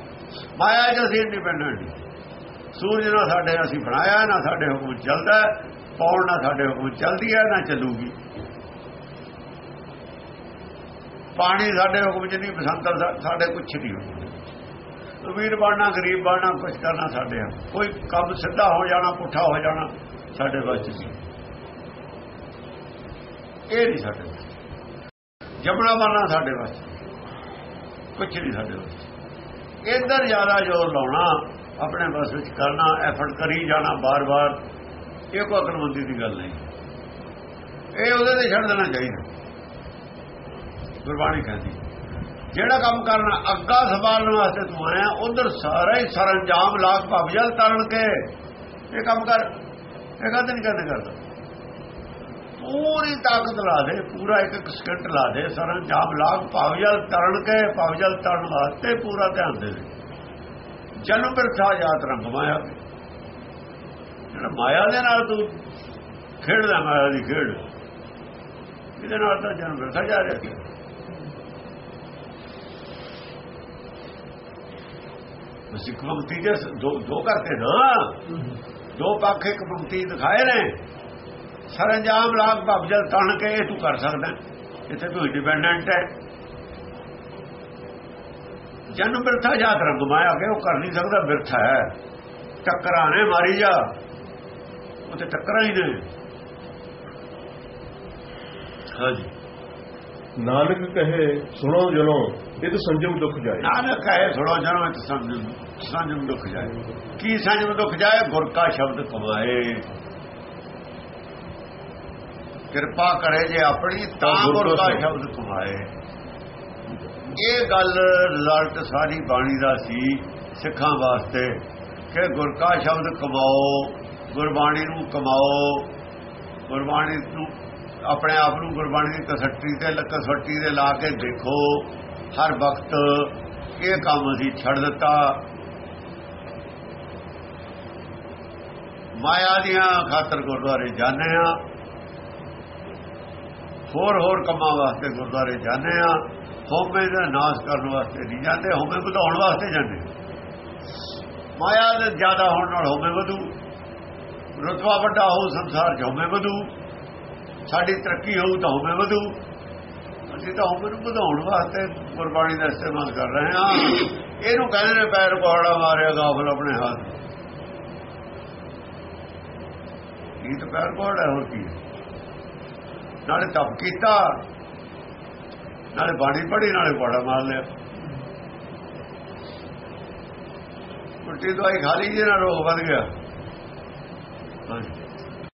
ਮਾਇਆ ਚ ਅਸੀਂ ਇੰਡੀਪੈਂਡੈਂਟ ਸੂਰਜ ਨਾਲ ਸਾਡੇ, ਅਸੀਂ ਬਣਾਇਆ, ਨਾ ਸਾਡੇ ਹੁਕਮ ਚੱਲਦਾ। ਪੌਣ ਨਾ ਸਾਡੇ ਹੁਕਮ ਚੱਲਦੀ ਹੈ ਨਾ ਚੱਲੂਗੀ। ਪਾਣੀ ਸਾਡੇ ਹੁਕਮ ਚ ਨਹੀਂ, ਬਸੰਤਰ ਸਾਡੇ ਕੁਛ ਨਹੀਂ ਹੁਕਮ ਅਮੀਰ ਬਣਨਾ, ਗਰੀਬ ਬਣਨਾ, ਕੁਛ ਕਰਨਾ ਸਾਡੇ ਹੱਥ ਕੋਈ ਕੰਮ ਸਿੱਧਾ ਹੋ ਜਾਣਾ, ਪੁੱਠਾ ਹੋ ਜਾਣਾ, ਸਾਡੇ ਵੱਸ ਚ ਨਹੀਂ। ਇਹ ਨਹੀਂ ਸਾਡੇ ਵੱਸ ਜਮਣਾ ਬਣਨਾ ਸਾਡੇ ਵੱਸ ਕੁਛ ਨਹੀਂ ਸਾਡੇ ਵੱਸ ਇੱਧਰ ਜ਼ਿਆਦਾ ਜ਼ੋਰ ਲਾਉਣਾ, ਆਪਣੇ ਵੱਸ ਵਿੱਚ ਕਰਨਾ ਐਫਰਟ ਕਰੀ ਜਾਣਾ ਬਾਰ-ਬਾਰ। ਇਹ ਕੋਈ ਅਕਲਮੰਦੀ ਦੀ ਗੱਲ ਨਹੀਂ। ਇਹ ਉਹਦੇ ਤੇ ਛੱਡ ਦੇਣਾ ਚਾਹੀਦਾ। ਗੁਰਬਾਣੀ ਕਹਿੰਦੀ, ਜਿਹੜਾ ਕੰਮ ਕਰਨਾ, ਅੱਗਾ ਸੰਭਾਲਣ ਵਾਸਤੇ ਤੂੰ ਆਇਆ, ਉਧਰ ਸਾਰਾ ਹੀ ਸਰੰਜਾਮ ਲਾਗ ਭਵਜਲ ਤਰਨ ਕੇ। ਇਹ ਕੰਮ ਕਰ। ਇਹ ਕਦੇ ਨਹੀਂ ਕਦੇ ਕਰਦਾ? ਪੂਰੀ ਤਾਕਤ ਲਾ ਦੇ, ਪੂਰਾ ਇੱਕ ਇੱਕ ਸਕਿੰਟ ਲਾ ਦੇ, ਸਰੰਜਾਮ ਲਾਗ ਭਵਜਲ ਤਰਨ ਕੇ ਭਵਜਲ ਤਰਨ ਵਾਸਤੇ ਪੂਰਾ ਧਿਆਨ ਦੇ ਦੇ। ਜਨਮ ਬਿਰਥਾ ਜਾਤ ਰੰਗ ਮਾਇਆ ਜਿਹੜਾ ਮਾਇਆ ਦੇ ਨਾਲ ਤੂੰ ਖੇਡਦਾ, ਮਾਇਆ ਦੀ ਖੇਡ। ਇਹਦੇ ਨਾਲ ਤਾਂ ਜਨਮ ਬਿਰਥਾ ਜਾ ਰਿਹਾ। ਸਿੱਖ ਭਗਤੀ ਦੇ ਦੋ ਦੋ ਕਰਤੇ ਨਾ। ਦੋ ਪੱਖ ਇੱਕ ਭਗਤੀ ਦਿਖਾਏ ਨੇ। ਸਰੰਜਾਮ ਲਾਗ ਭਵਜਲ ਤਣ ਕੇ ਇਹ ਤੂੰ ਕਰ ਸਕਦਾ। ਇੱਥੇ ਤੂੰ ਇੰਡੀਪੈਂਡੈਂਟ ਹੈ। ਜਨਮ ਬਿਰਥਾ ਯਾਦ ਰੰਗ ਮਾਇਆ ਕੇ, ਉਹ ਕਰ ਨਹੀਂ ਸਕਦਾ, ਬਿਰਥਾ ਹੈ। ਟੱਕਰਾਂ ਨੇ ਮਾਰੀ ਜਾ। ਉਹ ਤੇ ਟੱਕਰਾਂ ਹੀ ਨੇ। ਹਾਂਜੀ। ਨਾਨਕ ਕਹੇ ਸੁਣੋ ਜਨੋ ਇਹ ਤਾਂ ਸੰਜਮ ਦੁੱਖ ਜਾਏ। ਨਾਨਕ ਕਹੇ ਥੋੜਾ ਜਨਮ ਤੇ ਸੰਜਮ ਸੰਜਮ ਦੁੱਖ ਜਾਏ। ਕੀ ਸੰਜਮ ਦੁੱਖ ਜਾਏ? ਗੁਰ ਕਾ ਸ਼ਬਦ ਕਮਾਏ। ਕਿਰਪਾ ਕਰੇ ਜੇ ਆਪਣੀ ਤਾਂ ਗੁਰ ਕਾ ਸ਼ਬਦ ਕਮਾਏ। ਇਹ ਗੱਲ ਰਿਜ਼ਲਟ ਸਾਰੀ ਬਾਣੀ ਦਾ ਸੀ ਸਿੱਖਾਂ ਵਾਸਤੇ ਕਿ ਗੁਰ ਕਾ ਸ਼ਬਦ ਕਮਾਓ। ਗੁਰਬਾਣੀ ਨੂੰ ਕਮਾਓ, ਗੁਰਬਾਣੀ ਨੂੰ ਆਪਣੇ ਆਪ ਨੂੰ ਗੁਰਬਾਣੀ ਦੀ ਕਸੱਟੀ ਤੇ ਕਸੱਟੀ ਦੇ ਲਾ ਕੇ ਦੇਖੋ, ਹਰ ਵਕਤ ਇਹ ਕੰਮ ਅਸੀਂ ਛੱਡ ਦਿੱਤਾ। ਮਾਇਆ ਦੀਆਂ ਖਾਤਰ ਗੁਰਦੁਆਰੇ ਜਾਂਦੇ ਆ ਹੋਰ ਹੋਰ ਕੰਮਾਂ ਵਾਸਤੇ ਗੁਰਦੁਆਰੇ ਜਾਂਦੇ ਆ ਹੋਮੇ ਦਾ ਨਾਸ਼ ਕਰਨ ਵਾਸਤੇ ਨਹੀਂ ਜਾਂਦੇ ਹੋਮੇ ਵਧਾਉਣ ਵਾਸਤੇ ਜਾਂਦੇ। ਮਾਇਆ ਦੇ ਜ਼ਿਆਦਾ ਹੋਣ ਨਾਲ ਹੋਮੇ ਵਧੂ। ਰਤਵਾ ਵੱਡਾ ਹੋਊ, ਸੰਸਾਰ ਚ ਵਧੂ। ਸਾਡੀ ਤਰੱਕੀ ਹੋਊ ਤਾਂ ਹਉਮੈ ਵਧੂ। ਅਸੀਂ ਤਾਂ ਉਮਰ ਨੂੰ ਵਧਾਉਣ ਵਾਸਤੇ ਗੁਰਬਾਣੀ ਦਾ ਇਸਤੇਮਾਲ ਕਰ ਰਹੇ ਹਾਂ। ਇਹਨੂੰ ਕਹਿੰਦੇ ਨੇ ਪੈਰ ਕੋਹੜਾ ਮਾਰਿਆ, ਗਾਫਲ ਆਪਣੇ ਹੱਥ। ਇਹ ਤਾਂ ਪੈਰ ਕੋਹੜਾ ਹੋਰ ਕੀ ਨਾਲੇ ਤਪ ਕੀਤਾ। ਨਾਲੇ ਬਾਣੀ ਪੜੀ ਨਾਲੇ ਕੋਹੜਾ ਮਾਰ ਲਿਆ। ਉਲਟੀ ਦਵਾਈ ਖਾ ਲਈ ਜੇ ਨਾਲ ਰੋਗ ਵੱਧ ਗਿਆ। ਹਾਂਜੀ